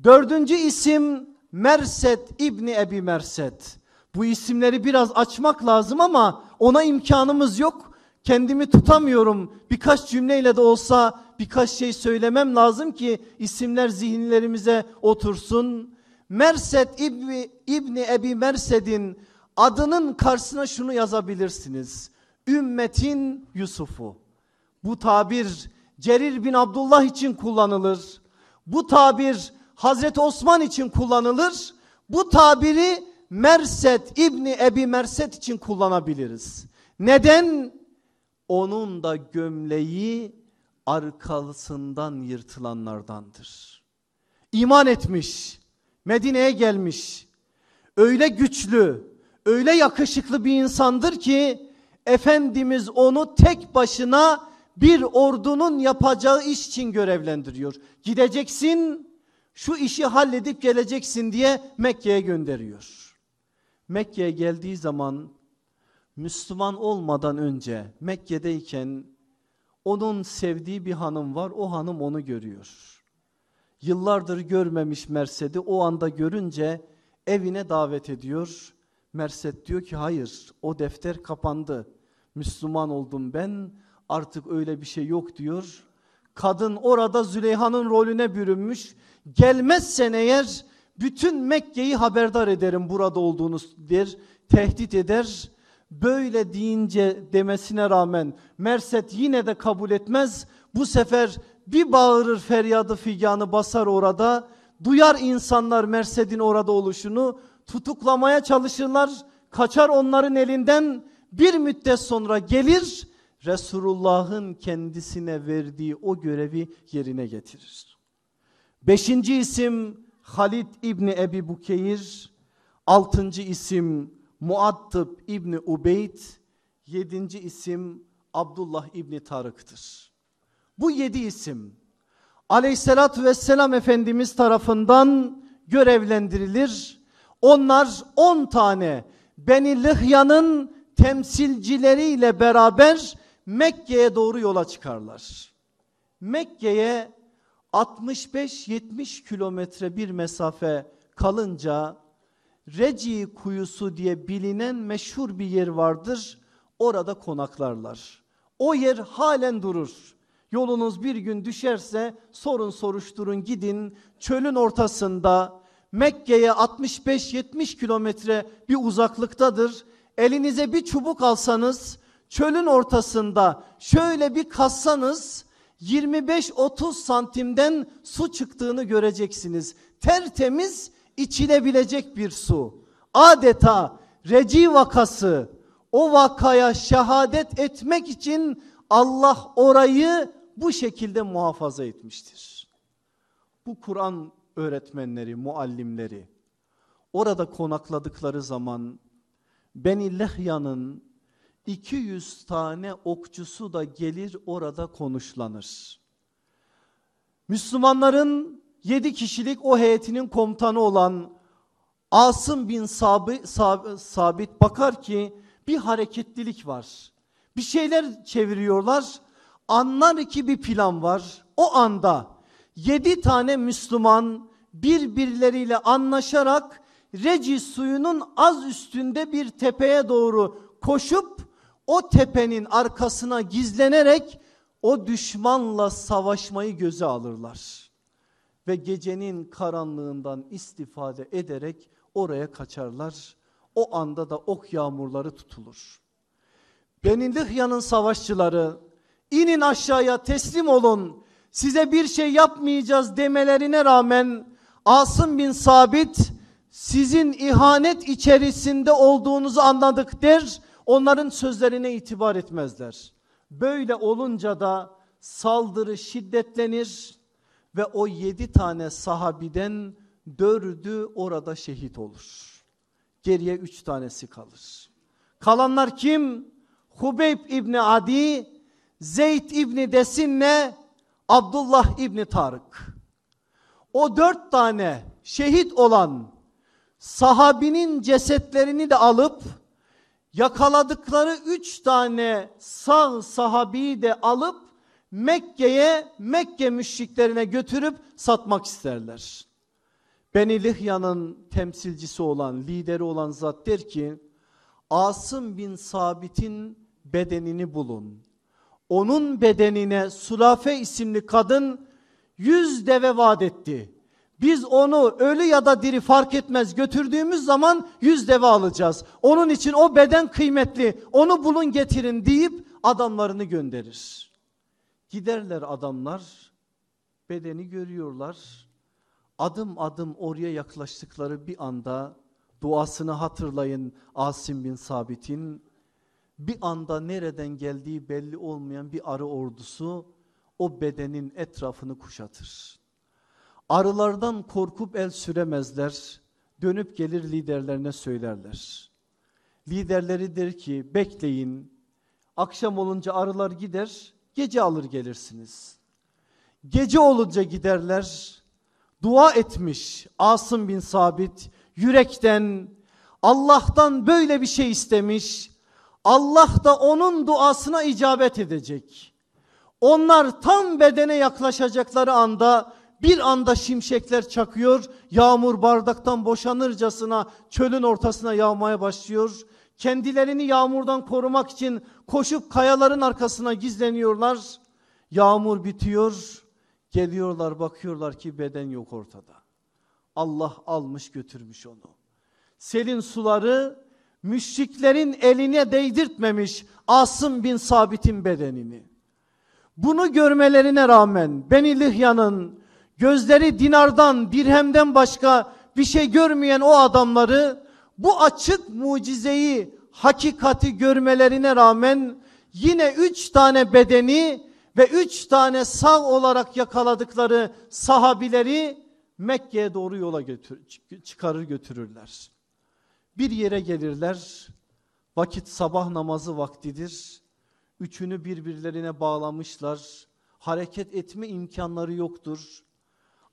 Speaker 1: Dördüncü isim Merset İbni Ebi Merset. Bu isimleri biraz açmak lazım ama ona imkanımız yok. Kendimi tutamıyorum. Birkaç cümleyle de olsa birkaç şey söylemem lazım ki isimler zihinlerimize otursun. Merset İbni, İbni Ebi Mersed'in adının karşısına şunu yazabilirsiniz. Ümmetin Yusuf'u. Bu tabir Cerir bin Abdullah için kullanılır. Bu tabir Hazreti Osman için kullanılır. Bu tabiri Merset İbni Ebi Merset için kullanabiliriz. Neden? Onun da gömleği arkasından yırtılanlardandır. İman etmiş, Medine'ye gelmiş. Öyle güçlü, öyle yakışıklı bir insandır ki Efendimiz onu tek başına bir ordunun yapacağı iş için görevlendiriyor. Gideceksin, şu işi halledip geleceksin diye Mekke'ye gönderiyor. Mekke'ye geldiği zaman Müslüman olmadan önce Mekke'deyken onun sevdiği bir hanım var. O hanım onu görüyor. Yıllardır görmemiş Mersed'i o anda görünce evine davet ediyor. Merset diyor ki hayır o defter kapandı. Müslüman oldum ben artık öyle bir şey yok diyor. Kadın orada Züleyha'nın rolüne bürünmüş. Gelmezsen eğer bütün Mekke'yi haberdar ederim burada olduğunuz der, tehdit eder. Böyle deyince demesine rağmen Merset yine de kabul etmez. Bu sefer bir bağırır feryadı figanı basar orada. Duyar insanlar Mersed'in orada oluşunu tutuklamaya çalışırlar. Kaçar onların elinden bir müddet sonra gelir Resulullah'ın kendisine verdiği o görevi yerine getirir. Beşinci isim Halid İbni Ebi Bukeyr, altıncı isim Muattıb İbni Ubeyd, yedinci isim Abdullah İbni Tarık'tır. Bu yedi isim aleyhissalatü vesselam Efendimiz tarafından görevlendirilir. Onlar on tane Beni Lihya'nın temsilcileriyle beraber Mekke'ye doğru yola çıkarlar. Mekke'ye 65-70 kilometre bir mesafe kalınca Reci kuyusu diye bilinen meşhur bir yer vardır. Orada konaklarlar. O yer halen durur. Yolunuz bir gün düşerse sorun soruşturun gidin. Çölün ortasında Mekke'ye 65-70 kilometre bir uzaklıktadır. Elinize bir çubuk alsanız çölün ortasında şöyle bir kassanız 25-30 santimden su çıktığını göreceksiniz. Tertemiz içilebilecek bir su. Adeta reci vakası o vakaya şehadet etmek için Allah orayı bu şekilde muhafaza etmiştir. Bu Kur'an öğretmenleri, muallimleri orada konakladıkları zaman Beni Lehya'nın 200 tane okçusu da gelir orada konuşlanır. Müslümanların 7 kişilik o heyetinin komutanı olan Asım bin Sabit, Sabit bakar ki bir hareketlilik var. Bir şeyler çeviriyorlar. Anlar ki bir plan var. O anda 7 tane Müslüman birbirleriyle anlaşarak Reci suyunun az üstünde bir tepeye doğru koşup o tepenin arkasına gizlenerek o düşmanla savaşmayı göze alırlar. Ve gecenin karanlığından istifade ederek oraya kaçarlar. O anda da ok yağmurları tutulur. Beni Lihya'nın savaşçıları inin aşağıya teslim olun size bir şey yapmayacağız demelerine rağmen Asım bin Sabit sizin ihanet içerisinde olduğunuzu anladık der onların sözlerine itibar etmezler. Böyle olunca da saldırı şiddetlenir ve o yedi tane sahabiden dördü orada şehit olur. Geriye üç tanesi kalır. Kalanlar kim? Hubeyb İbni Adi, Zeyd İbni Desinne, Abdullah İbni Tarık. O dört tane şehit olan sahabinin cesetlerini de alıp yakaladıkları üç tane sağ sahabiyi de alıp Mekke'ye Mekke müşriklerine götürüp satmak isterler. Beni Lihya'nın temsilcisi olan lideri olan zat der ki Asım bin Sabit'in bedenini bulun. Onun bedenine Sulafe isimli kadın yüz deve vaat etti. Biz onu ölü ya da diri fark etmez götürdüğümüz zaman yüz deve alacağız. Onun için o beden kıymetli onu bulun getirin deyip adamlarını gönderir. Giderler adamlar bedeni görüyorlar. Adım adım oraya yaklaştıkları bir anda duasını hatırlayın Asim bin Sabit'in. Bir anda nereden geldiği belli olmayan bir arı ordusu o bedenin etrafını kuşatır. Arılardan korkup el süremezler. Dönüp gelir liderlerine söylerler. Liderleri der ki bekleyin. Akşam olunca arılar gider, gece alır gelirsiniz. Gece olunca giderler. Dua etmiş Asım bin Sabit yürekten Allah'tan böyle bir şey istemiş. Allah da onun duasına icabet edecek. Onlar tam bedene yaklaşacakları anda bir anda şimşekler çakıyor. Yağmur bardaktan boşanırcasına çölün ortasına yağmaya başlıyor. Kendilerini yağmurdan korumak için koşup kayaların arkasına gizleniyorlar. Yağmur bitiyor. Geliyorlar bakıyorlar ki beden yok ortada. Allah almış götürmüş onu. Selin suları müşriklerin eline değdirtmemiş Asım bin Sabit'in bedenini. Bunu görmelerine rağmen Beni Lihya'nın gözleri dinardan, dirhemden başka bir şey görmeyen o adamları bu açık mucizeyi, hakikati görmelerine rağmen yine üç tane bedeni ve üç tane sağ olarak yakaladıkları sahabileri Mekke'ye doğru yola götür, çıkarır götürürler. Bir yere gelirler, vakit sabah namazı vaktidir. Üçünü birbirlerine bağlamışlar. Hareket etme imkanları yoktur.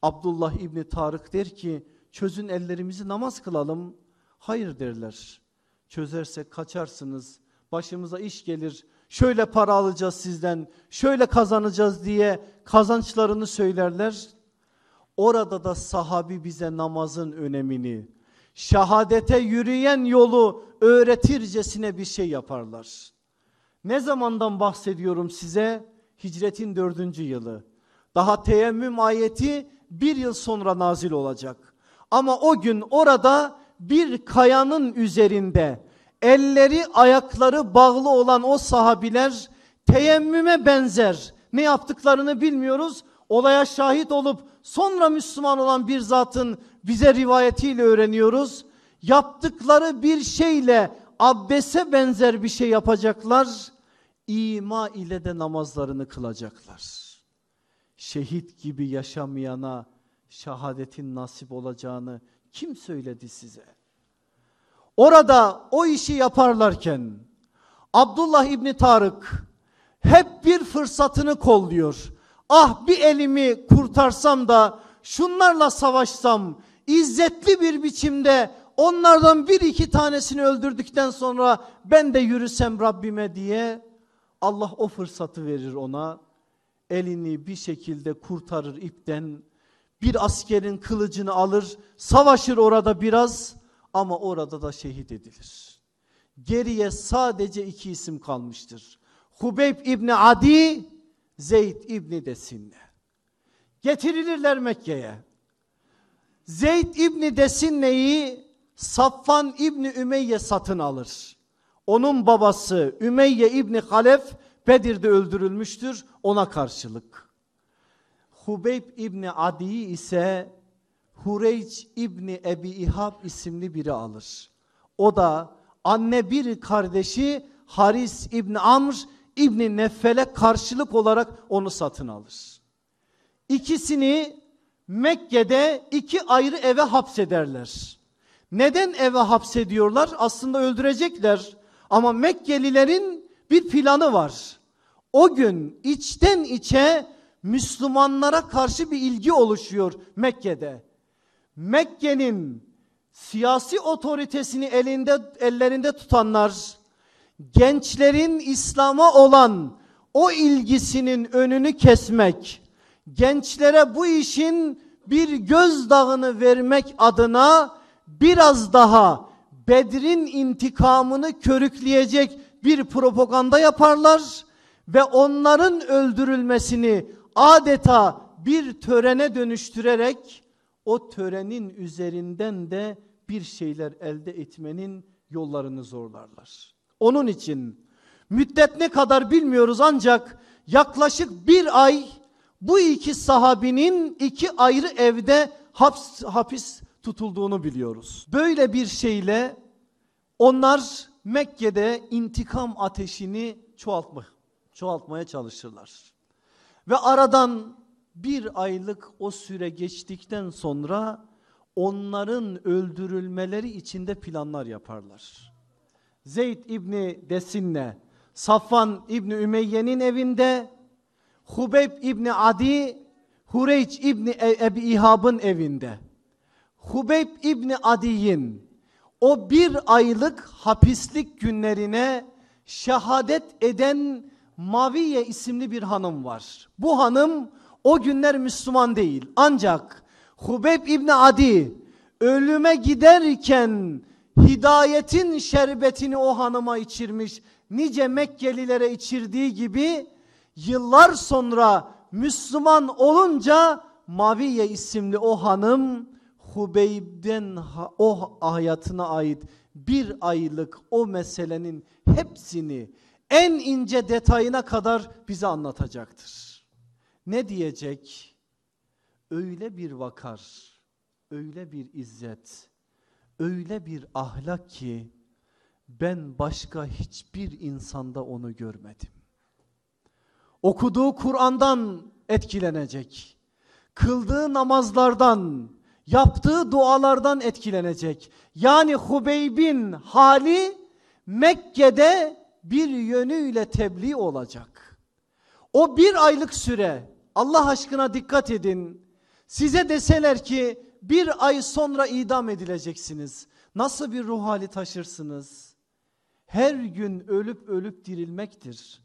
Speaker 1: Abdullah İbni Tarık der ki çözün ellerimizi namaz kılalım. Hayır derler. Çözersek kaçarsınız. Başımıza iş gelir. Şöyle para alacağız sizden. Şöyle kazanacağız diye kazançlarını söylerler. Orada da sahabi bize namazın önemini, şahadete yürüyen yolu öğretircesine bir şey yaparlar. Ne zamandan bahsediyorum size? Hicretin dördüncü yılı. Daha teyemmüm ayeti bir yıl sonra nazil olacak. Ama o gün orada bir kayanın üzerinde elleri ayakları bağlı olan o sahabiler teyemmüme benzer ne yaptıklarını bilmiyoruz. olaya şahit olup sonra Müslüman olan bir zatın bize rivayetiyle öğreniyoruz. Yaptıkları bir şeyle abdese benzer bir şey yapacaklar. İma ile de namazlarını kılacaklar. Şehit gibi yaşamayana şehadetin nasip olacağını kim söyledi size? Orada o işi yaparlarken Abdullah İbni Tarık hep bir fırsatını kolluyor. Ah bir elimi kurtarsam da şunlarla savaşsam izzetli bir biçimde onlardan bir iki tanesini öldürdükten sonra ben de yürüsem Rabbime diye Allah o fırsatı verir ona. Elini bir şekilde kurtarır ipten. Bir askerin kılıcını alır, savaşır orada biraz ama orada da şehit edilir. Geriye sadece iki isim kalmıştır. Hubeyb İbni Adi, Zeyd İbni Desinne. Getirilirler Mekke'ye. Zeyd İbni Desinne'yi Safvan İbni Ümeyye satın alır. Onun babası Ümeyye İbni Halef Bedir'de öldürülmüştür ona karşılık. Hubeyb İbni Adi ise Hureyç İbni Ebi İhab isimli biri alır. O da anne bir kardeşi Haris İbni Amr İbni Neffel'e karşılık olarak onu satın alır. İkisini Mekke'de iki ayrı eve hapsederler. Neden eve hapsediyorlar? Aslında öldürecekler. Ama Mekkelilerin bir planı var. O gün içten içe Müslümanlara karşı bir ilgi oluşuyor Mekke'de. Mekke'nin siyasi otoritesini elinde ellerinde tutanlar gençlerin İslam'a olan o ilgisinin önünü kesmek, gençlere bu işin bir gözdağını vermek adına biraz daha Bedir'in intikamını körükleyecek bir propaganda yaparlar ve onların öldürülmesini adeta bir törene dönüştürerek o törenin üzerinden de bir şeyler elde etmenin yollarını zorlarlar. Onun için müddet ne kadar bilmiyoruz ancak yaklaşık bir ay bu iki sahabinin iki ayrı evde haps, hapis tutulduğunu biliyoruz. Böyle bir şeyle onlar Mekke'de intikam ateşini çoğaltma, çoğaltmaya çalışırlar. Ve aradan bir aylık o süre geçtikten sonra onların öldürülmeleri içinde planlar yaparlar. Zeyd İbni Desinne, Safvan İbni Ümeyye'nin evinde, Hubeyb İbni Adi, Hureyç İbni e- Ebi İhab'ın evinde. Hubeyb İbni Adi'nin o bir aylık hapislik günlerine şehadet eden Maviye isimli bir hanım var. Bu hanım o günler Müslüman değil. Ancak Hubeyb İbni Adi ölüme giderken hidayetin şerbetini o hanıma içirmiş. Nice Mekkelilere içirdiği gibi yıllar sonra Müslüman olunca Maviye isimli o hanım Hubeyb'den o hayatına ait bir aylık o meselenin hepsini en ince detayına kadar bize anlatacaktır. Ne diyecek? Öyle bir vakar, öyle bir izzet, öyle bir ahlak ki ben başka hiçbir insanda onu görmedim. Okuduğu Kur'an'dan etkilenecek. Kıldığı namazlardan, yaptığı dualardan etkilenecek. Yani Hubeyb'in hali Mekke'de bir yönüyle tebliğ olacak. O bir aylık süre Allah aşkına dikkat edin. Size deseler ki bir ay sonra idam edileceksiniz. Nasıl bir ruh hali taşırsınız? Her gün ölüp ölüp dirilmektir.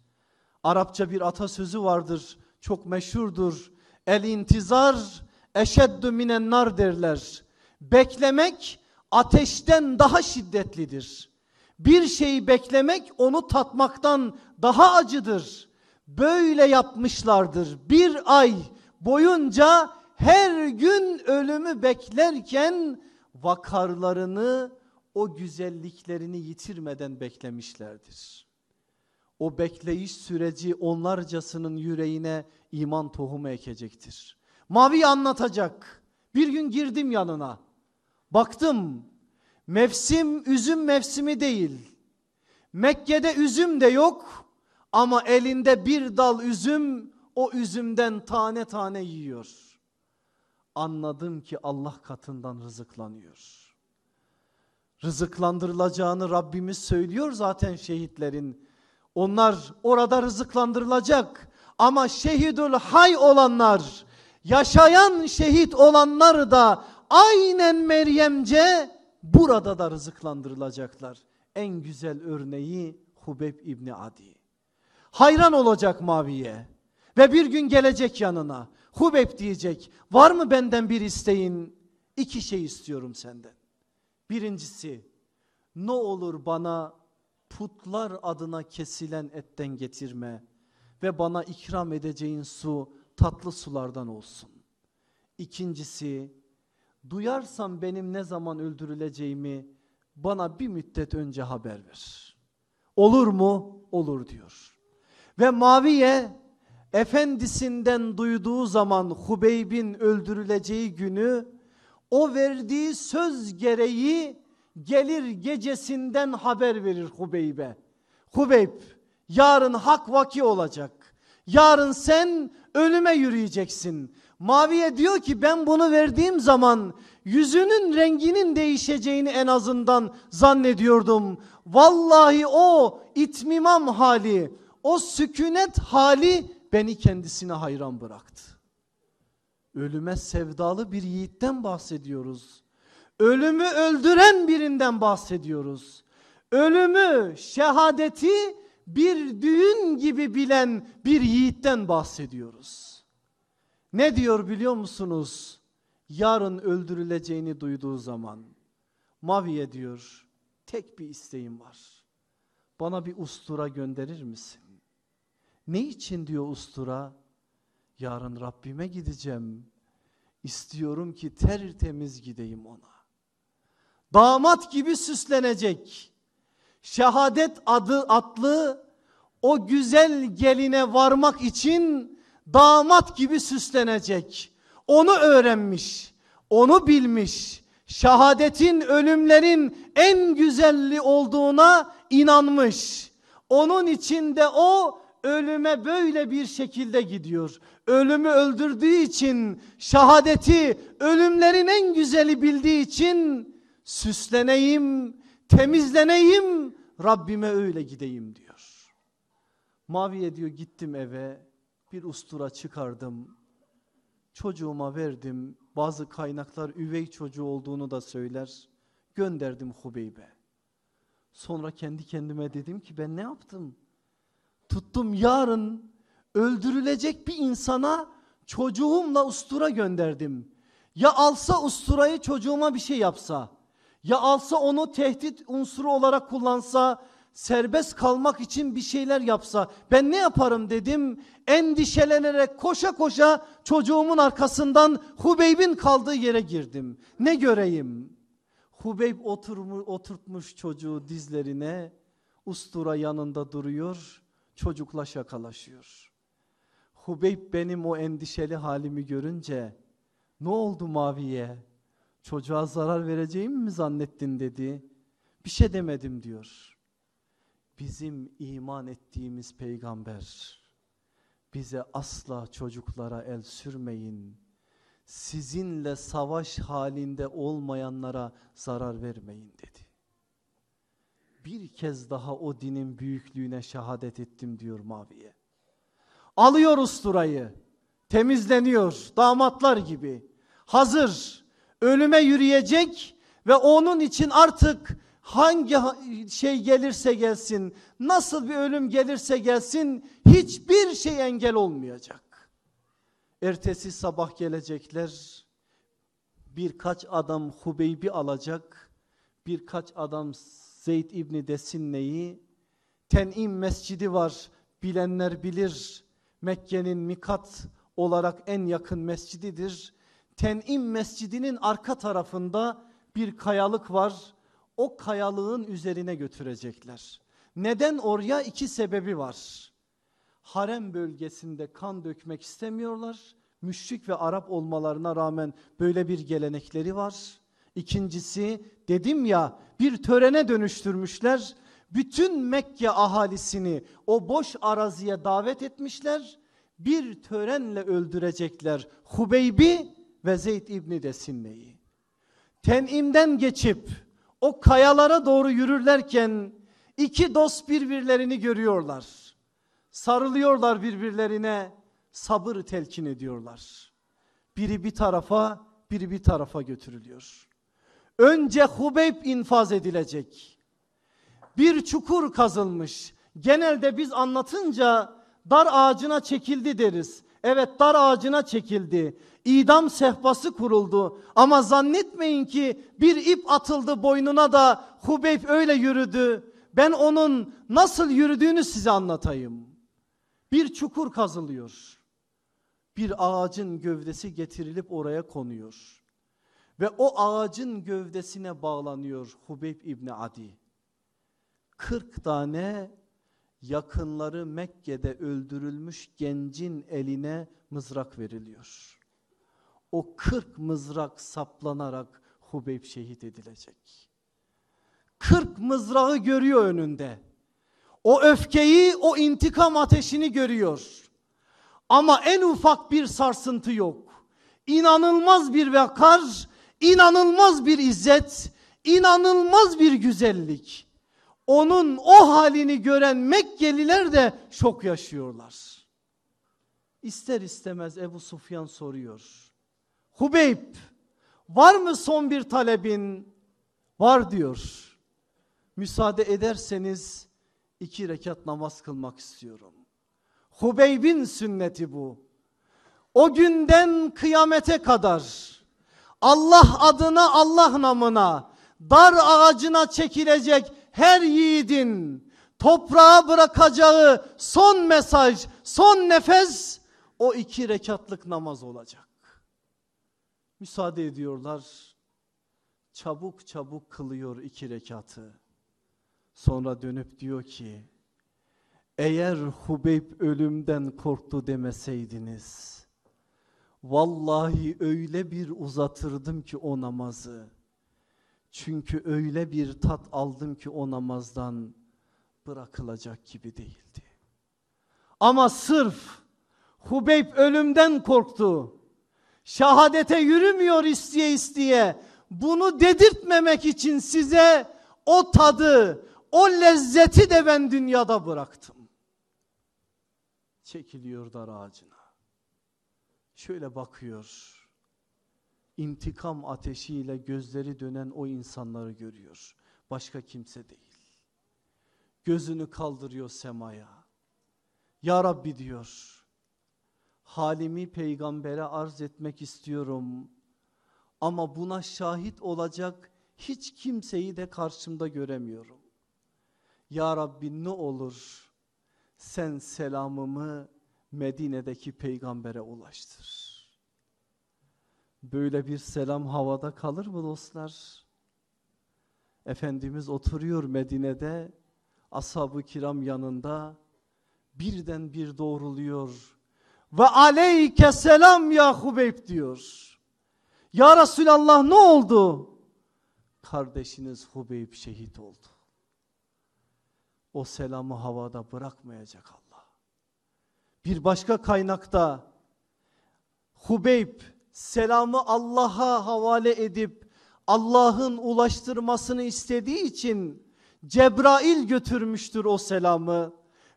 Speaker 1: Arapça bir atasözü vardır. Çok meşhurdur. El intizar eşeddü minen nar derler. Beklemek ateşten daha şiddetlidir. Bir şeyi beklemek onu tatmaktan daha acıdır. Böyle yapmışlardır. Bir ay boyunca her gün ölümü beklerken vakarlarını o güzelliklerini yitirmeden beklemişlerdir. o bekleyiş süreci onlarcasının yüreğine iman tohumu ekecektir. Mavi anlatacak. Bir gün girdim yanına. Baktım mevsim üzüm mevsimi değil. Mekke'de üzüm de yok ama elinde bir dal üzüm o üzümden tane tane yiyor. Anladım ki Allah katından rızıklanıyor. Rızıklandırılacağını Rabbimiz söylüyor zaten şehitlerin. Onlar orada rızıklandırılacak. Ama şehidül hay olanlar, yaşayan şehit olanlar da aynen Meryemce burada da rızıklandırılacaklar. En güzel örneği Hubeb İbni Adi. Hayran olacak Maviye ve bir gün gelecek yanına. Hubeb diyecek var mı benden bir isteğin? İki şey istiyorum senden. Birincisi ne olur bana putlar adına kesilen etten getirme ve bana ikram edeceğin su tatlı sulardan olsun. İkincisi duyarsam benim ne zaman öldürüleceğimi bana bir müddet önce haber ver. Olur mu? Olur diyor. Ve Maviye efendisinden duyduğu zaman Hubeyb'in öldürüleceği günü o verdiği söz gereği gelir gecesinden haber verir Hubeyb'e. Hubeyb yarın hak vaki olacak. Yarın sen ölüme yürüyeceksin. Maviye diyor ki ben bunu verdiğim zaman yüzünün renginin değişeceğini en azından zannediyordum. Vallahi o itmimam hali, o sükunet hali beni kendisine hayran bıraktı. Ölüme sevdalı bir yiğitten bahsediyoruz. Ölümü öldüren birinden bahsediyoruz. Ölümü, şehadeti bir düğün gibi bilen bir yiğitten bahsediyoruz. Ne diyor biliyor musunuz? Yarın öldürüleceğini duyduğu zaman Maviye diyor tek bir isteğim var. Bana bir ustura gönderir misin? Ne için diyor ustura? Yarın Rabbime gideceğim. İstiyorum ki tertemiz gideyim ona. Damat gibi süslenecek. Şehadet adı atlı o güzel geline varmak için damat gibi süslenecek. Onu öğrenmiş, onu bilmiş. Şehadetin ölümlerin en güzelli olduğuna inanmış. Onun içinde o ölüme böyle bir şekilde gidiyor. Ölümü öldürdüğü için şehadeti ölümlerin en güzeli bildiği için süsleneyim, temizleneyim, Rabbime öyle gideyim diyor. Maviye diyor gittim eve, bir ustura çıkardım, çocuğuma verdim. Bazı kaynaklar üvey çocuğu olduğunu da söyler. Gönderdim Hubeybe. Sonra kendi kendime dedim ki ben ne yaptım? Tuttum yarın öldürülecek bir insana çocuğumla ustura gönderdim. Ya alsa usturayı çocuğuma bir şey yapsa, ya alsa onu tehdit unsuru olarak kullansa, serbest kalmak için bir şeyler yapsa ben ne yaparım dedim. Endişelenerek koşa koşa çocuğumun arkasından Hubeyb'in kaldığı yere girdim. Ne göreyim? Hubeyb oturmuş, oturtmuş çocuğu dizlerine, ustura yanında duruyor, çocukla şakalaşıyor. Hubeyb benim o endişeli halimi görünce ne oldu Maviye? Çocuğa zarar vereceğimi mi zannettin dedi. Bir şey demedim diyor. Bizim iman ettiğimiz peygamber bize asla çocuklara el sürmeyin. Sizinle savaş halinde olmayanlara zarar vermeyin dedi. Bir kez daha o dinin büyüklüğüne şehadet ettim diyor Maviye. Alıyor usturayı, temizleniyor damatlar gibi. Hazır, ölüme yürüyecek ve onun için artık hangi şey gelirse gelsin, nasıl bir ölüm gelirse gelsin hiçbir şey engel olmayacak. Ertesi sabah gelecekler, birkaç adam Hubeyb'i alacak, birkaç adam Zeyd İbni Desinne'yi, Ten'im mescidi var, bilenler bilir, Mekke'nin mikat olarak en yakın mescididir. Ten'im mescidinin arka tarafında bir kayalık var, o kayalığın üzerine götürecekler. Neden oraya? iki sebebi var. Harem bölgesinde kan dökmek istemiyorlar. Müşrik ve Arap olmalarına rağmen böyle bir gelenekleri var. İkincisi dedim ya bir törene dönüştürmüşler. Bütün Mekke ahalisini o boş araziye davet etmişler. Bir törenle öldürecekler Hubeybi ve Zeyd İbni Desinne'yi. Tenimden geçip o kayalara doğru yürürlerken iki dost birbirlerini görüyorlar. Sarılıyorlar birbirlerine sabır telkin ediyorlar. Biri bir tarafa biri bir tarafa götürülüyor. Önce Hubeyb infaz edilecek. Bir çukur kazılmış. Genelde biz anlatınca dar ağacına çekildi deriz. Evet dar ağacına çekildi. İdam sehpası kuruldu. Ama zannetmeyin ki bir ip atıldı boynuna da Hubeyb öyle yürüdü. Ben onun nasıl yürüdüğünü size anlatayım. Bir çukur kazılıyor. Bir ağacın gövdesi getirilip oraya konuyor. Ve o ağacın gövdesine bağlanıyor Hubeyb İbni Adi. 40 tane yakınları Mekke'de öldürülmüş gencin eline mızrak veriliyor. O 40 mızrak saplanarak Hubeyb şehit edilecek. 40 mızrağı görüyor önünde. O öfkeyi, o intikam ateşini görüyor. Ama en ufak bir sarsıntı yok. İnanılmaz bir vakar, inanılmaz bir izzet, inanılmaz bir güzellik. Onun o halini gören Mekkeliler de şok yaşıyorlar. İster istemez Ebu Sufyan soruyor. Hubeyb var mı son bir talebin? Var diyor. Müsaade ederseniz iki rekat namaz kılmak istiyorum. Hubeyb'in sünneti bu. O günden kıyamete kadar Allah adına Allah namına dar ağacına çekilecek her yiğidin toprağa bırakacağı son mesaj, son nefes o iki rekatlık namaz olacak. Müsaade ediyorlar. Çabuk çabuk kılıyor iki rekatı. Sonra dönüp diyor ki eğer Hubeyb ölümden korktu demeseydiniz vallahi öyle bir uzatırdım ki o namazı. Çünkü öyle bir tat aldım ki o namazdan bırakılacak gibi değildi. Ama sırf Hubeyb ölümden korktu. Şahadete yürümüyor isteye isteye. Bunu dedirtmemek için size o tadı, o lezzeti de ben dünyada bıraktım. Çekiliyor dar ağacına. Şöyle bakıyor. İntikam ateşiyle gözleri dönen o insanları görüyor. Başka kimse değil. Gözünü kaldırıyor semaya. Ya Rabbi diyor. Halimi peygambere arz etmek istiyorum. Ama buna şahit olacak hiç kimseyi de karşımda göremiyorum. Ya Rabbi ne olur sen selamımı Medine'deki peygambere ulaştır. Böyle bir selam havada kalır mı dostlar? Efendimiz oturuyor Medine'de, ashab-ı kiram yanında, birden bir doğruluyor. Ve aleyke selam ya Hubeyb diyor. Ya Resulallah ne oldu? Kardeşiniz Hubeyb şehit oldu o selamı havada bırakmayacak Allah. Bir başka kaynakta Hubeyb selamı Allah'a havale edip Allah'ın ulaştırmasını istediği için Cebrail götürmüştür o selamı.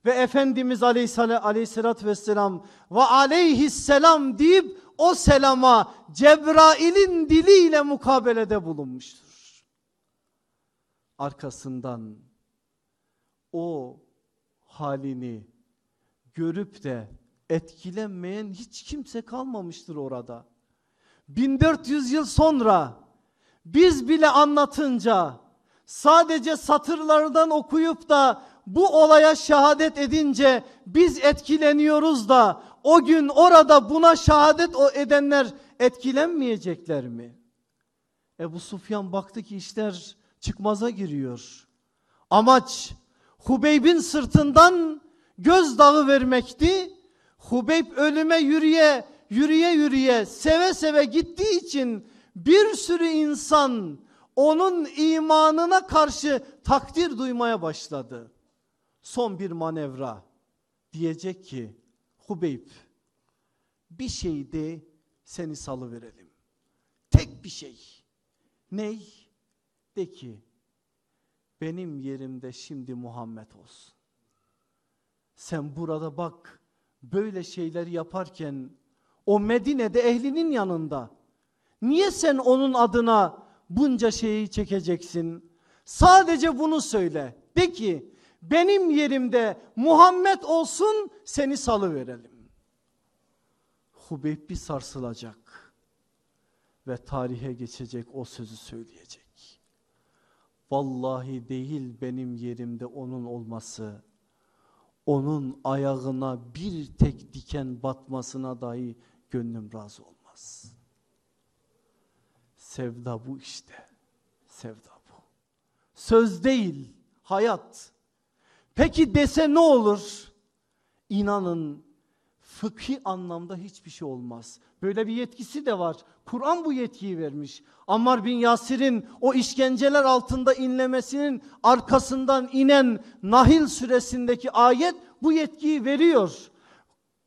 Speaker 1: Ve Efendimiz aleyhissalatü vesselam ve aleyhisselam deyip o selama Cebrail'in diliyle mukabelede bulunmuştur. Arkasından o halini görüp de etkilenmeyen hiç kimse kalmamıştır orada. 1400 yıl sonra biz bile anlatınca sadece satırlardan okuyup da bu olaya şehadet edince biz etkileniyoruz da o gün orada buna şehadet edenler etkilenmeyecekler mi? Ebu Sufyan baktı ki işler çıkmaza giriyor. Amaç Hubeyb'in sırtından gözdağı vermekti. Hubeyb ölüme yürüye yürüye yürüye seve seve gittiği için bir sürü insan onun imanına karşı takdir duymaya başladı. Son bir manevra diyecek ki Hubeyb bir şey de seni salı verelim. Tek bir şey. Ney? De ki benim yerimde şimdi Muhammed olsun. Sen burada bak böyle şeyler yaparken o Medine'de ehlinin yanında niye sen onun adına bunca şeyi çekeceksin? Sadece bunu söyle. De ki benim yerimde Muhammed olsun seni salı verelim. Hubeyb bir sarsılacak ve tarihe geçecek o sözü söyleyecek. Vallahi değil benim yerimde onun olması, onun ayağına bir tek diken batmasına dahi gönlüm razı olmaz. Sevda bu işte. Sevda bu. Söz değil, hayat. Peki dese ne olur? İnanın fıkhi anlamda hiçbir şey olmaz. Böyle bir yetkisi de var. Kur'an bu yetkiyi vermiş. Ammar bin Yasir'in o işkenceler altında inlemesinin arkasından inen Nahil suresindeki ayet bu yetkiyi veriyor.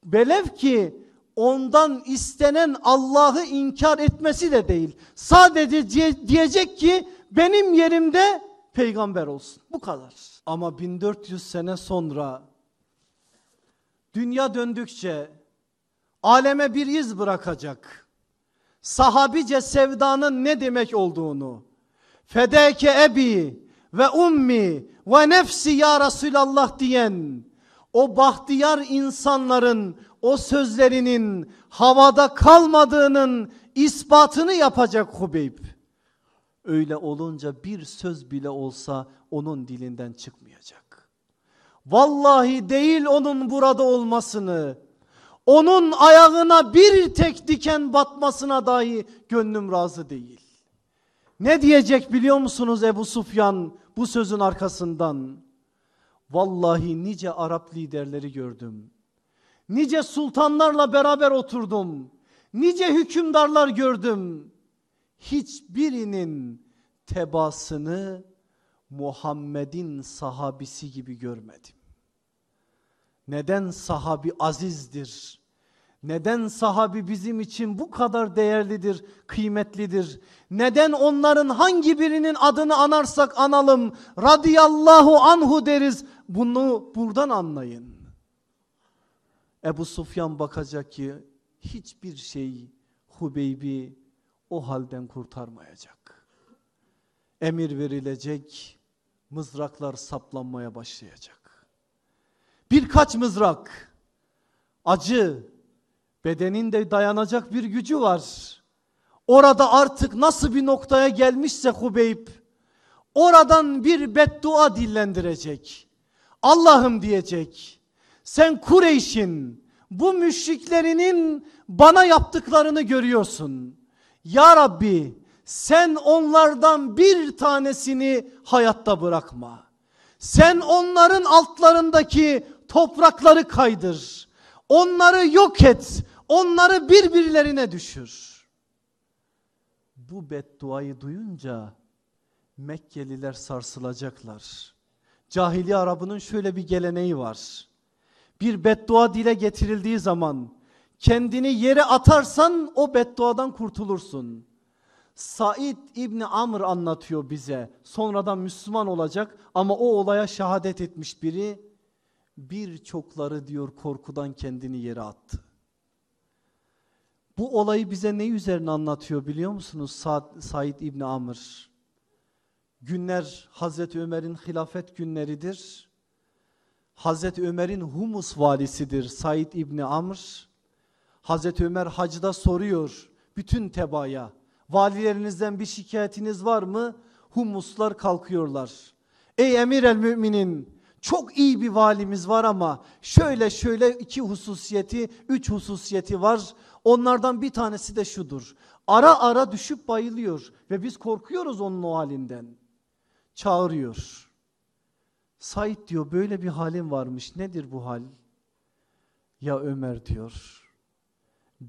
Speaker 1: Belev ki ondan istenen Allah'ı inkar etmesi de değil. Sadece diyecek ki benim yerimde peygamber olsun. Bu kadar. Ama 1400 sene sonra dünya döndükçe aleme bir iz bırakacak. Sahabice sevdanın ne demek olduğunu. Fedeke ebi ve ummi ve nefsi ya Resulallah diyen o bahtiyar insanların o sözlerinin havada kalmadığının ispatını yapacak Hubeyb. Öyle olunca bir söz bile olsa onun dilinden çıkmayacak. Vallahi değil onun burada olmasını, onun ayağına bir tek diken batmasına dahi gönlüm razı değil. Ne diyecek biliyor musunuz Ebu Sufyan bu sözün arkasından? Vallahi nice Arap liderleri gördüm. Nice sultanlarla beraber oturdum. Nice hükümdarlar gördüm. Hiçbirinin tebasını Muhammed'in sahabisi gibi görmedim. Neden sahabi azizdir? Neden sahabi bizim için bu kadar değerlidir, kıymetlidir? Neden onların hangi birinin adını anarsak analım radıyallahu anhu deriz? Bunu buradan anlayın. Ebu Sufyan bakacak ki hiçbir şey Hubeybi o halden kurtarmayacak. Emir verilecek, mızraklar saplanmaya başlayacak. Birkaç mızrak, acı, bedeninde dayanacak bir gücü var. Orada artık nasıl bir noktaya gelmişse Hubeyb, oradan bir beddua dillendirecek. Allah'ım diyecek, sen Kureyş'in bu müşriklerinin bana yaptıklarını görüyorsun. Ya Rabbi sen onlardan bir tanesini hayatta bırakma. Sen onların altlarındaki toprakları kaydır. Onları yok et. Onları birbirlerine düşür. Bu bedduayı duyunca Mekkeliler sarsılacaklar. Cahili Arabının şöyle bir geleneği var. Bir beddua dile getirildiği zaman kendini yere atarsan o bedduadan kurtulursun. Said İbni Amr anlatıyor bize. Sonradan Müslüman olacak ama o olaya şehadet etmiş biri. Birçokları diyor korkudan kendini yere attı. Bu olayı bize ne üzerine anlatıyor biliyor musunuz Sa Said İbni Amr? Günler Hazreti Ömer'in hilafet günleridir. Hazreti Ömer'in Humus valisidir Said İbni Amr. Hazreti Ömer hacda soruyor bütün tebaya. Valilerinizden bir şikayetiniz var mı? Humuslar kalkıyorlar. Ey emir el müminin çok iyi bir valimiz var ama şöyle şöyle iki hususiyeti, üç hususiyeti var. Onlardan bir tanesi de şudur. Ara ara düşüp bayılıyor ve biz korkuyoruz onun o halinden. Çağırıyor. Said diyor böyle bir halim varmış. Nedir bu hal? Ya Ömer diyor.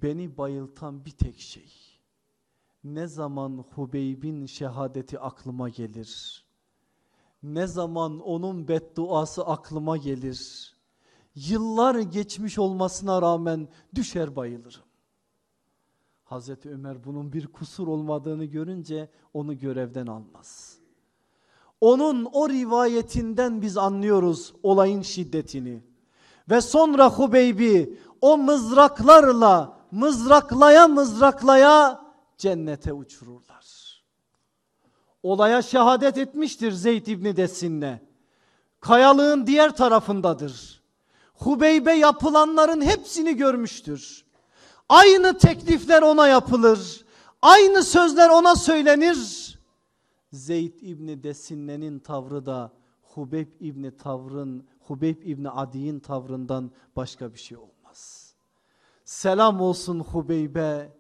Speaker 1: Beni bayıltan bir tek şey. Ne zaman Hubeyb'in şehadeti aklıma gelir. Ne zaman onun bedduası aklıma gelir. Yıllar geçmiş olmasına rağmen düşer bayılırım. Hazreti Ömer bunun bir kusur olmadığını görünce onu görevden almaz. Onun o rivayetinden biz anlıyoruz olayın şiddetini. Ve sonra Hubeyb'i o mızraklarla mızraklaya mızraklaya cennete uçururlar. Olaya şehadet etmiştir Zeyd İbni Desinne. Kayalığın diğer tarafındadır. Hubeybe yapılanların hepsini görmüştür. Aynı teklifler ona yapılır. Aynı sözler ona söylenir. Zeyd İbni Desinne'nin tavrı da Hubeyb İbni tavrın, Hubeyb İbni Adi'nin tavrından başka bir şey olmaz. Selam olsun Hubeybe,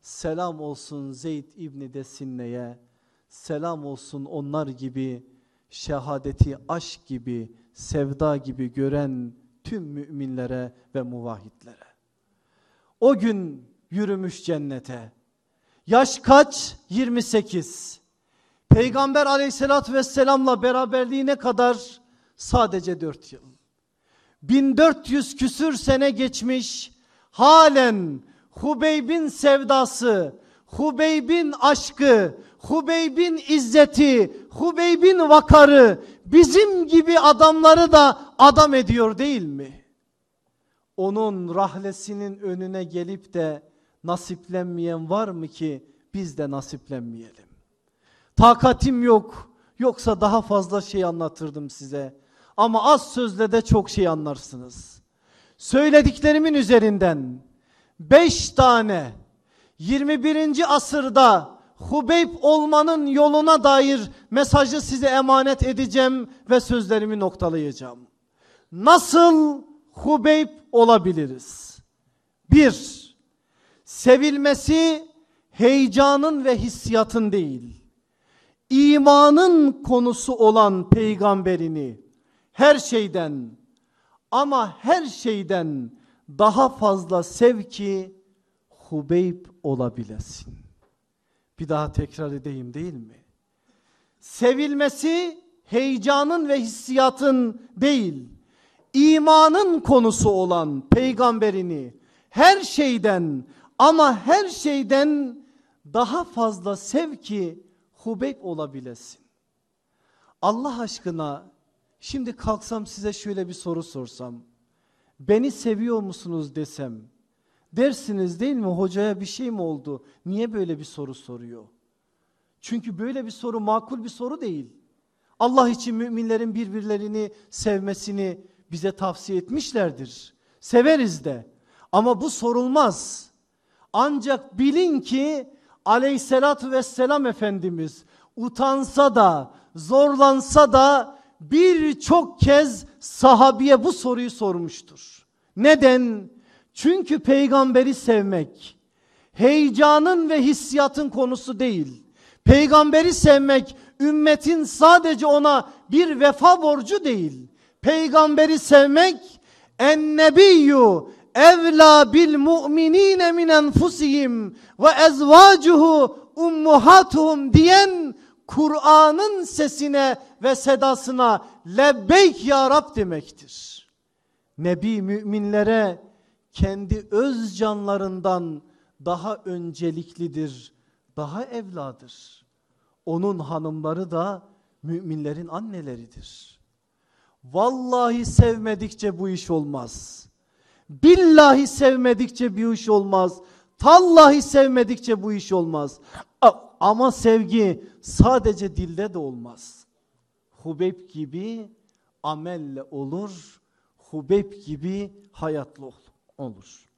Speaker 1: selam olsun Zeyd İbni Desinne'ye, selam olsun onlar gibi şehadeti aşk gibi, sevda gibi gören tüm müminlere ve muvahhitlere. O gün yürümüş cennete. Yaş kaç? 28. Peygamber aleyhissalatü vesselamla beraberliğine kadar sadece 4 yıl. 1400 küsür sene geçmiş halen Hubeyb'in sevdası, Hubeyb'in aşkı, Hubeyb'in izzeti, Hubeyb'in vakarı bizim gibi adamları da adam ediyor değil mi? Onun rahlesinin önüne gelip de nasiplenmeyen var mı ki biz de nasiplenmeyelim? Takatim yok. Yoksa daha fazla şey anlatırdım size. Ama az sözle de çok şey anlarsınız. Söylediklerimin üzerinden beş tane 21. asırda Hubeyb olmanın yoluna dair mesajı size emanet edeceğim ve sözlerimi noktalayacağım. Nasıl Hubeyb olabiliriz? Bir, sevilmesi heyecanın ve hissiyatın değil imanın konusu olan peygamberini her şeyden ama her şeyden daha fazla sev ki Hubeyb olabilesin. Bir daha tekrar edeyim değil mi? Sevilmesi heyecanın ve hissiyatın değil, imanın konusu olan peygamberini her şeyden ama her şeyden daha fazla sev ki Hubeyb olabilesin. Allah aşkına şimdi kalksam size şöyle bir soru sorsam. Beni seviyor musunuz desem. Dersiniz değil mi hocaya bir şey mi oldu? Niye böyle bir soru soruyor? Çünkü böyle bir soru makul bir soru değil. Allah için müminlerin birbirlerini sevmesini bize tavsiye etmişlerdir. Severiz de. Ama bu sorulmaz. Ancak bilin ki aleyhissalatü vesselam Efendimiz utansa da zorlansa da birçok kez sahabiye bu soruyu sormuştur. Neden? Çünkü peygamberi sevmek heyecanın ve hissiyatın konusu değil. Peygamberi sevmek ümmetin sadece ona bir vefa borcu değil. Peygamberi sevmek en nebiyyü evla bil mu'minine min enfusihim ve ezvacuhu ummuhatuhum diyen Kur'an'ın sesine ve sedasına lebbeyk ya Rab demektir. Nebi müminlere kendi öz canlarından daha önceliklidir, daha evladır. Onun hanımları da müminlerin anneleridir. Vallahi sevmedikçe bu iş olmaz. Billahi sevmedikçe bir iş olmaz. Tallahi sevmedikçe bu iş olmaz. Ama sevgi sadece dilde de olmaz. Hubeyb gibi amelle olur. Hubeyb gibi hayatlı olur.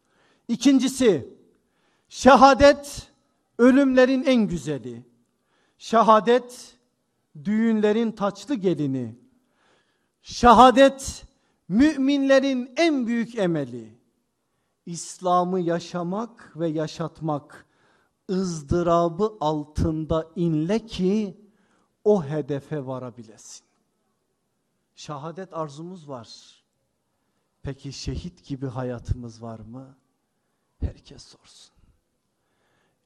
Speaker 1: İkincisi şehadet ölümlerin en güzeli. Şehadet düğünlerin taçlı gelini. Şehadet müminlerin en büyük emeli. İslam'ı yaşamak ve yaşatmak ızdırabı altında inle ki o hedefe varabilesin. Şehadet arzumuz var. Peki şehit gibi hayatımız var mı? Herkes sorsun.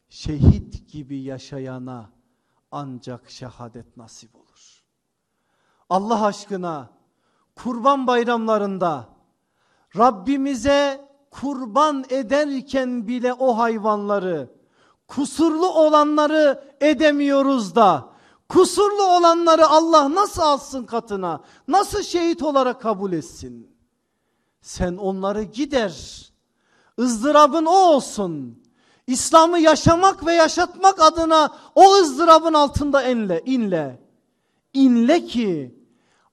Speaker 1: Şehit gibi yaşayana ancak şehadet nasip olur. Allah aşkına kurban bayramlarında Rabbimize kurban ederken bile o hayvanları kusurlu olanları edemiyoruz da kusurlu olanları Allah nasıl alsın katına? Nasıl şehit olarak kabul etsin? Sen onları gider. ızdırabın o olsun. İslam'ı yaşamak ve yaşatmak adına o ızdırabın altında inle, inle. İnle ki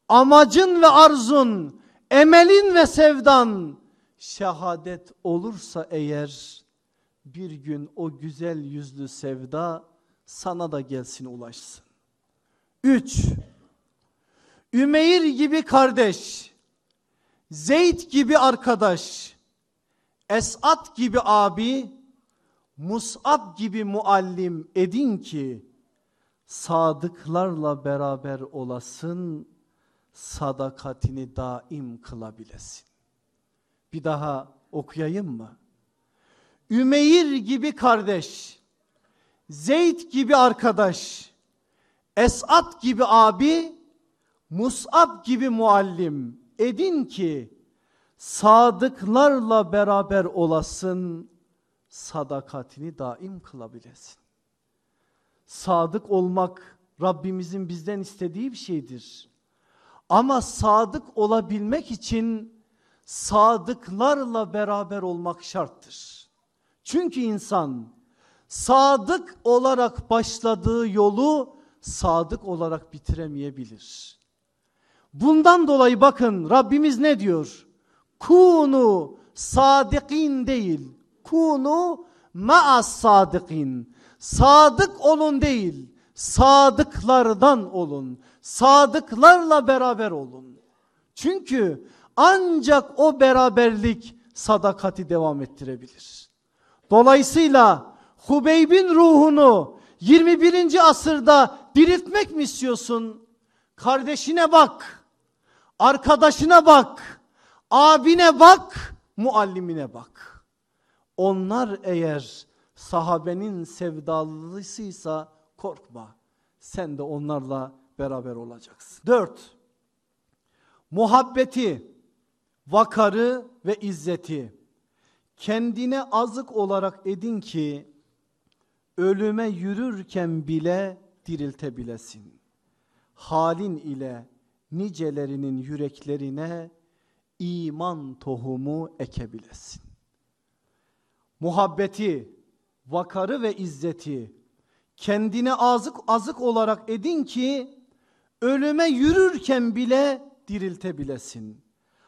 Speaker 1: amacın ve arzun, emelin ve sevdan şehadet olursa eğer bir gün o güzel yüzlü sevda sana da gelsin ulaşsın. Üç, Ümeyr gibi kardeş, Zeyd gibi arkadaş, Esat gibi abi, Mus'ab gibi muallim edin ki sadıklarla beraber olasın, sadakatini daim kılabilesin. Bir daha okuyayım mı? Ümeyr gibi kardeş, Zeyd gibi arkadaş, Esat gibi abi, Mus'ab gibi muallim edin ki sadıklarla beraber olasın, sadakatini daim kılabilesin. Sadık olmak Rabbimizin bizden istediği bir şeydir. Ama sadık olabilmek için sadıklarla beraber olmak şarttır. Çünkü insan sadık olarak başladığı yolu sadık olarak bitiremeyebilir. Bundan dolayı bakın Rabbimiz ne diyor? Kunu sadikin değil. Kunu ma'as sadikin. Sadık olun değil. Sadıklardan olun. Sadıklarla beraber olun. Çünkü ancak o beraberlik sadakati devam ettirebilir. Dolayısıyla Hubeyb'in ruhunu 21. asırda diriltmek mi istiyorsun? Kardeşine bak, arkadaşına bak, abine bak, muallimine bak. Onlar eğer sahabenin sevdalısıysa korkma. Sen de onlarla beraber olacaksın. Dört, muhabbeti, vakarı ve izzeti kendine azık olarak edin ki ölüme yürürken bile diriltebilesin. Halin ile nicelerinin yüreklerine iman tohumu ekebilesin. Muhabbeti, vakarı ve izzeti kendine azık azık olarak edin ki ölüme yürürken bile diriltebilesin.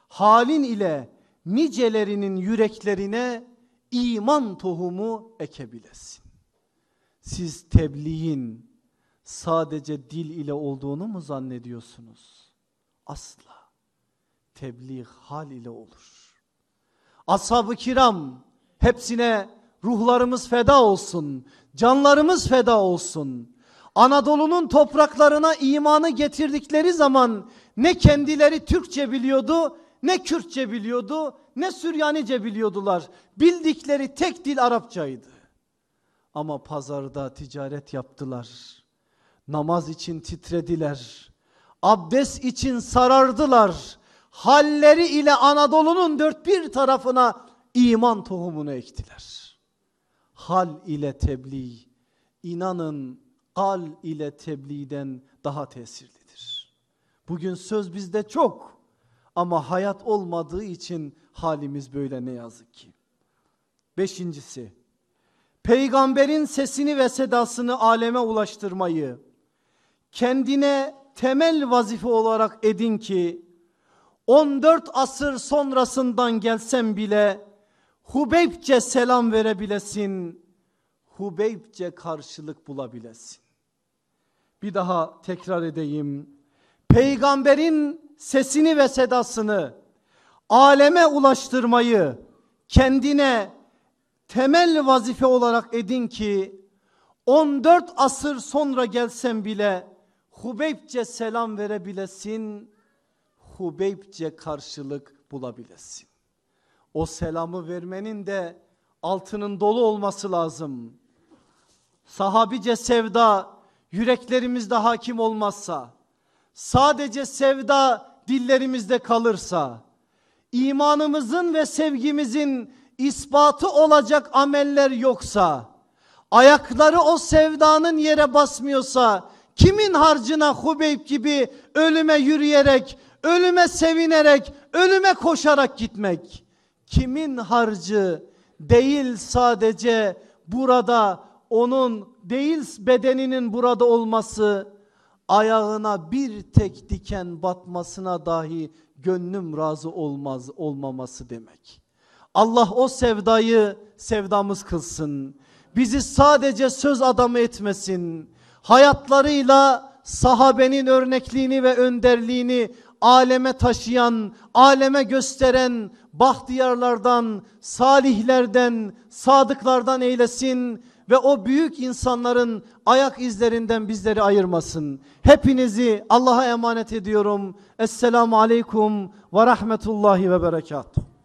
Speaker 1: Halin ile nicelerinin yüreklerine iman tohumu ekebilesin. Siz tebliğin sadece dil ile olduğunu mu zannediyorsunuz? Asla. Tebliğ hal ile olur. Ashab-ı kiram hepsine ruhlarımız feda olsun, canlarımız feda olsun. Anadolu'nun topraklarına imanı getirdikleri zaman ne kendileri Türkçe biliyordu, ne Kürtçe biliyordu, ne Süryanice biliyordular. Bildikleri tek dil Arapçaydı. Ama pazarda ticaret yaptılar. Namaz için titrediler. Abdest için sarardılar. Halleri ile Anadolu'nun dört bir tarafına iman tohumunu ektiler. Hal ile tebliğ, inanın kal ile tebliğden daha tesirlidir. Bugün söz bizde çok ama hayat olmadığı için halimiz böyle ne yazık ki. Beşincisi, peygamberin sesini ve sedasını aleme ulaştırmayı kendine temel vazife olarak edin ki 14 asır sonrasından gelsem bile Hubeybce selam verebilesin, Hubeybce karşılık bulabilesin. Bir daha tekrar edeyim. Peygamberin sesini ve sedasını aleme ulaştırmayı kendine temel vazife olarak edin ki 14 asır sonra gelsen bile Hubeybce selam verebilesin, Hubeybce karşılık bulabilesin. O selamı vermenin de altının dolu olması lazım. Sahabice sevda yüreklerimizde hakim olmazsa, sadece sevda dillerimizde kalırsa, imanımızın ve sevgimizin ispatı olacak ameller yoksa, ayakları o sevdanın yere basmıyorsa, kimin harcına Hubeyb gibi ölüme yürüyerek, ölüme sevinerek, ölüme koşarak gitmek? Kimin harcı değil sadece burada onun değil bedeninin burada olması, ayağına bir tek diken batmasına dahi gönlüm razı olmaz olmaması demek. Allah o sevdayı sevdamız kılsın. Bizi sadece söz adamı etmesin. Hayatlarıyla sahabenin örnekliğini ve önderliğini aleme taşıyan, aleme gösteren bahtiyarlardan, salihlerden, sadıklardan eylesin ve o büyük insanların ayak izlerinden bizleri ayırmasın. Hepinizi Allah'a emanet ediyorum. Esselamu Aleyküm ve Rahmetullahi ve Berekatuhu.